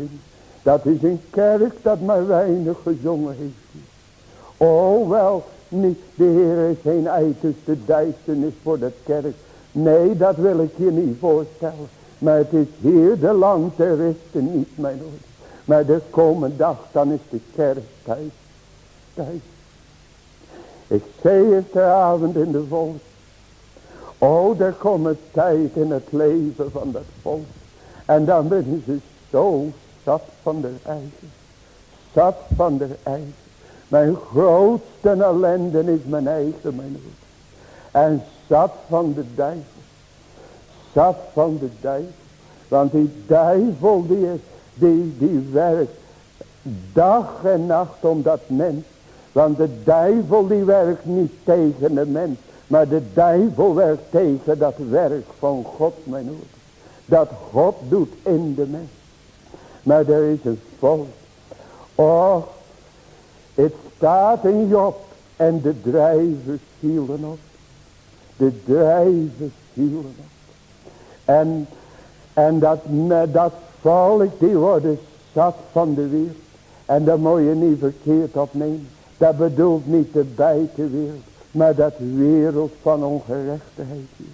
Dat is een kerk dat maar weinig gezongen heeft. O wel, niet de Heer is geen uiterste duisternis voor dat kerk. Nee, dat wil ik je niet voorstellen. Maar het is hier de ter ruste niet, mijn oor. Maar de komende dag, dan is de kerk thuis. Thuis. Ik zei avond in de volk. Oh, er komt tijd in het leven van dat volk. En dan ben ze zo zat van de eigen. Zat van de eigen. Mijn grootste ellende is mijn eigen, mijn oor. En zat van de duivel. Zat van de duivel. Want die duivel die, is, die, die werkt dag en nacht om dat mens. Want de duivel die werkt niet tegen de mens. Maar de duivel werkt tegen dat werk van God mijn oor. Dat God doet in de mens. Maar er is een volk. Oh, het staat in Job. En de drijvers hielden op. De drijven zielen. En, en dat, dat volk die worden zat van de wereld. En dat moet je niet verkeerd opnemen. Dat bedoelt niet de buitenwereld. Maar dat wereld van ongerechtigheid hier.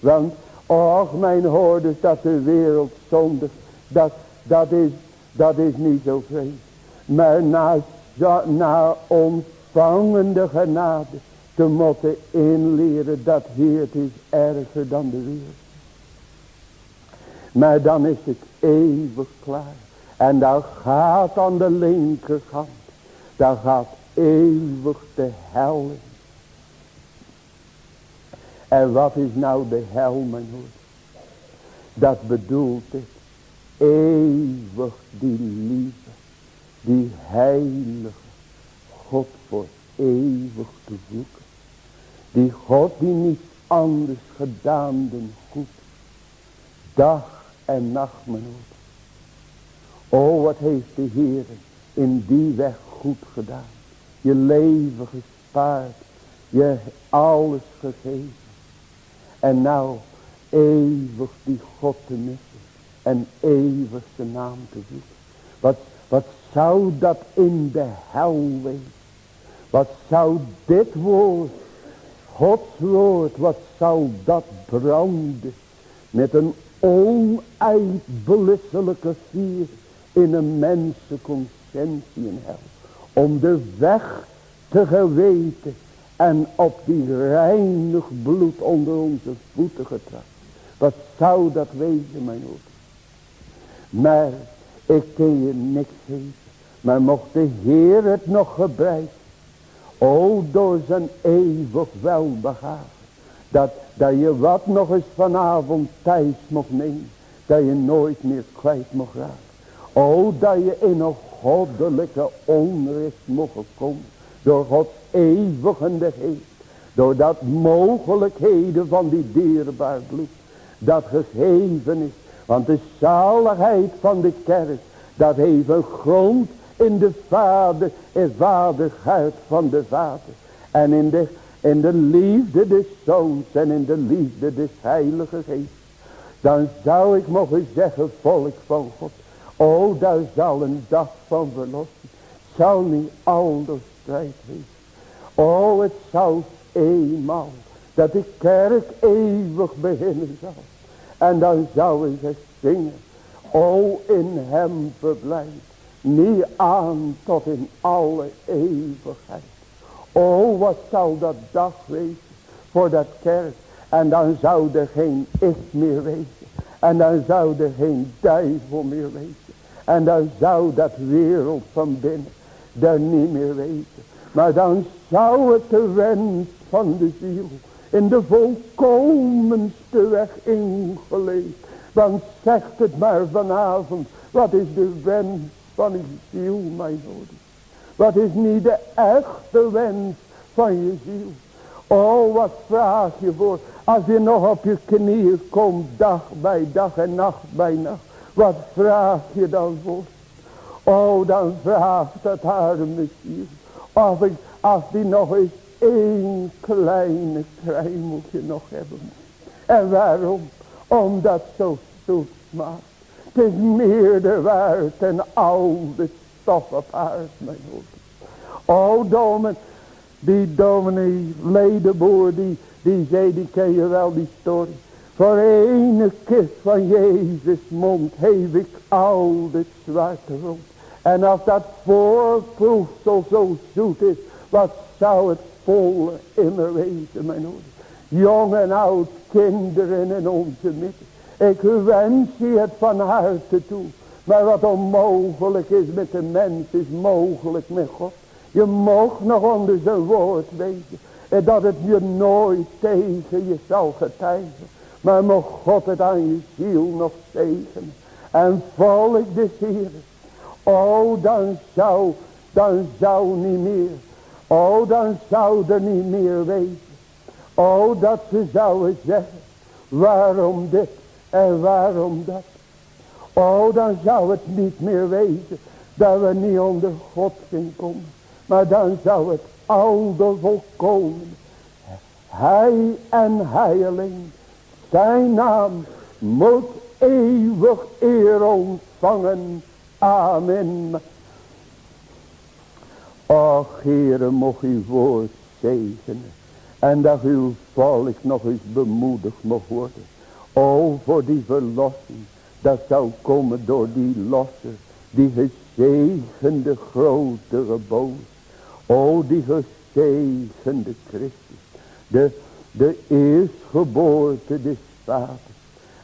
Want, och mijn hoorders, dat de wereld zondig. Dat, dat, is, dat is niet zo vreemd. Maar na, na ontvangende genade te moeten inleren dat hier het is erger dan de wereld. Maar dan is het eeuwig klaar. En dan gaat aan de linkerkant. Dan gaat eeuwig de hel in. En wat is nou de hel mijn hoor? Dat bedoelt het. Eeuwig die lieve. Die heilige. God voor eeuwig te zoeken. Die God die niet anders gedaan dan goed. Dag en nacht mijn. O wat heeft de Heer in die weg goed gedaan. Je leven gespaard. Je alles gegeven. En nou eeuwig die God te missen. En eeuwig zijn naam te zoeken. Wat, wat zou dat in de hel wezen. Wat zou dit woord Gods woord, wat zal dat branden met een onuitblisselijke vuur in een mensenconscientie in hel. Om de weg te geweten En op die reinig bloed onder onze voeten getrapt. Wat zou dat wezen mijn oor? Maar ik kan je niks geven. Maar mocht de Heer het nog gebruiken. O door zijn eeuwig welbehagen. Dat, dat je wat nog eens vanavond thuis mocht nemen. Dat je nooit meer kwijt mocht raken. O dat je in een goddelijke onrust mocht komen. Door Gods eeuwigende geest. Door dat mogelijkheden van die dierbaar bloed. Dat gegeven is. Want de zaligheid van de kerk. Dat heeft een grond in de vader. En vaderhart van de vader. En in de, in de liefde des zoons. En in de liefde des heilige geest. Dan zou ik mogen zeggen volk van God. O, daar zal een dag van verlossing. Zal niet al de strijd wezen. O, het zal eenmaal. Dat de kerk eeuwig beginnen zal. En dan zou ze zingen. O, in hem verblijf. Niet aan tot in alle eeuwigheid. O, wat zal dat dag wezen voor dat kerk. En dan zou er geen ik meer wezen. En dan zou er geen duivel meer wezen. En dan zou dat wereld van binnen daar niet meer weten. Maar dan zou het de wens van de ziel in de volkomenste weg ingeleefd. Dan zegt het maar vanavond, wat is de wens van je ziel, mijn broeder? Wat is niet de echte wens van je ziel? Oh, wat vraag je voor als je nog op je knieën komt dag bij dag en nacht bij nacht. Wat vraag je dan voor? Oh, dan vraagt dat arme ziel. Of, als die nog eens één kleine kruimeltje nog hebben En waarom? Omdat zo zoet smaakt. Het is meer de waard en al de stof op aard, mijn. Oh, domen, die dominee Ledenboer, die, die zei, die ken je wel, die story. Voor ene kist van Jezus mond heeft ik al dit zwarte rond. En als dat voorproefsel zo zoet is, wat zou het volle immer wezen, mijn ouders. Jong en oud, kinderen in onze midden. Ik wens je het van harte toe. Maar wat onmogelijk is met de mens, is mogelijk met God. Je mag nog onder zijn woord wezen. En dat het je nooit tegen je zal getuigen. Maar mocht God het aan je ziel nog zegenen. En volk des Heeren. Oh, dan zou, dan zou niet meer. Oh, dan zou er niet meer wezen. Oh, dat ze zouden zeggen. Waarom dit en waarom dat. Oh, dan zou het niet meer wezen. Dat we niet onder God kunnen komen. Maar dan zou het al de volkomen. Hij en heiling. Zijn naam moet eeuwig eer ontvangen. Amen. Och, Heere, mocht uw woord zegenen. En dat uw volk nog eens bemoedigd mocht worden. O, voor die verlossing. Dat zou komen door die losser. Die gezegende grote geboos. O, die gezegende Christus. De, de eerstgeboorte des vaders.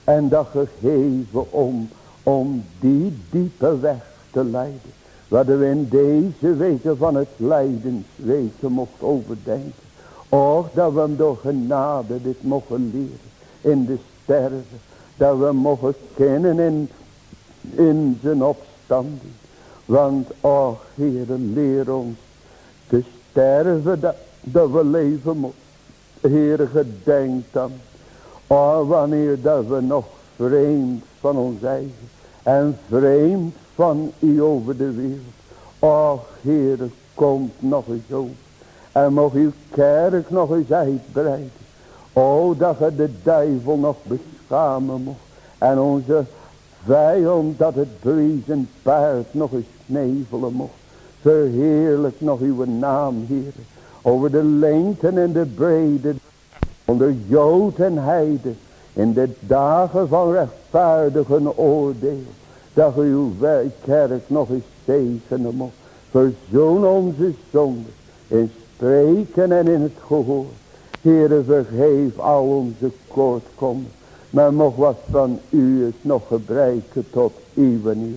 En dat gegeven om om die diepe weg te leiden. Wat we in deze weken van het lijdensweken mocht overdenken. Och, dat we hem door genade dit mogen leren. In de sterven. Dat we mogen kennen in, in zijn opstanding. Want, och, Heere, leer ons te sterven dat, dat we leven mogen. Heere, gedenk dan. Oh, wanneer dat we nog vreemd van ons eigen en vreemd van u over de wereld. Och, Heere, komt nog eens over. En mag uw kerk nog eens uitbreiden. O, dat je de duivel nog mocht. En onze vijand dat het briezen paard nog eens nevelen mocht. Verheerlijk nog uw naam, Heere. Over de lengte en de breedte. Onder Jood en Heide. In de dagen van rechtvaardigen oordeel. Dat uw kerk nog eens zegenen mocht. Verzoen onze zonde. In spreken en in het gehoor. Heere, vergeef al onze kortkomsten. Maar mocht wat van u is nog gebruiken tot uw nieuw.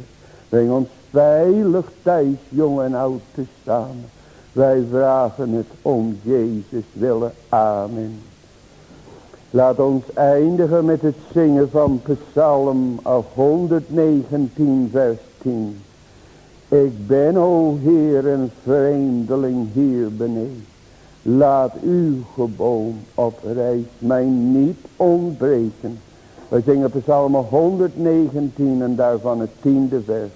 Breng ons veilig thuis, jong en oud te samen. Wij vragen het om Jezus willen. Amen. Laat ons eindigen met het zingen van Psalm 119 vers 10. Ik ben, o Heer, een vreemdeling hier beneden. Laat uw geboom op reis mij niet ontbreken. We zingen Psalm 119 en daarvan het tiende vers.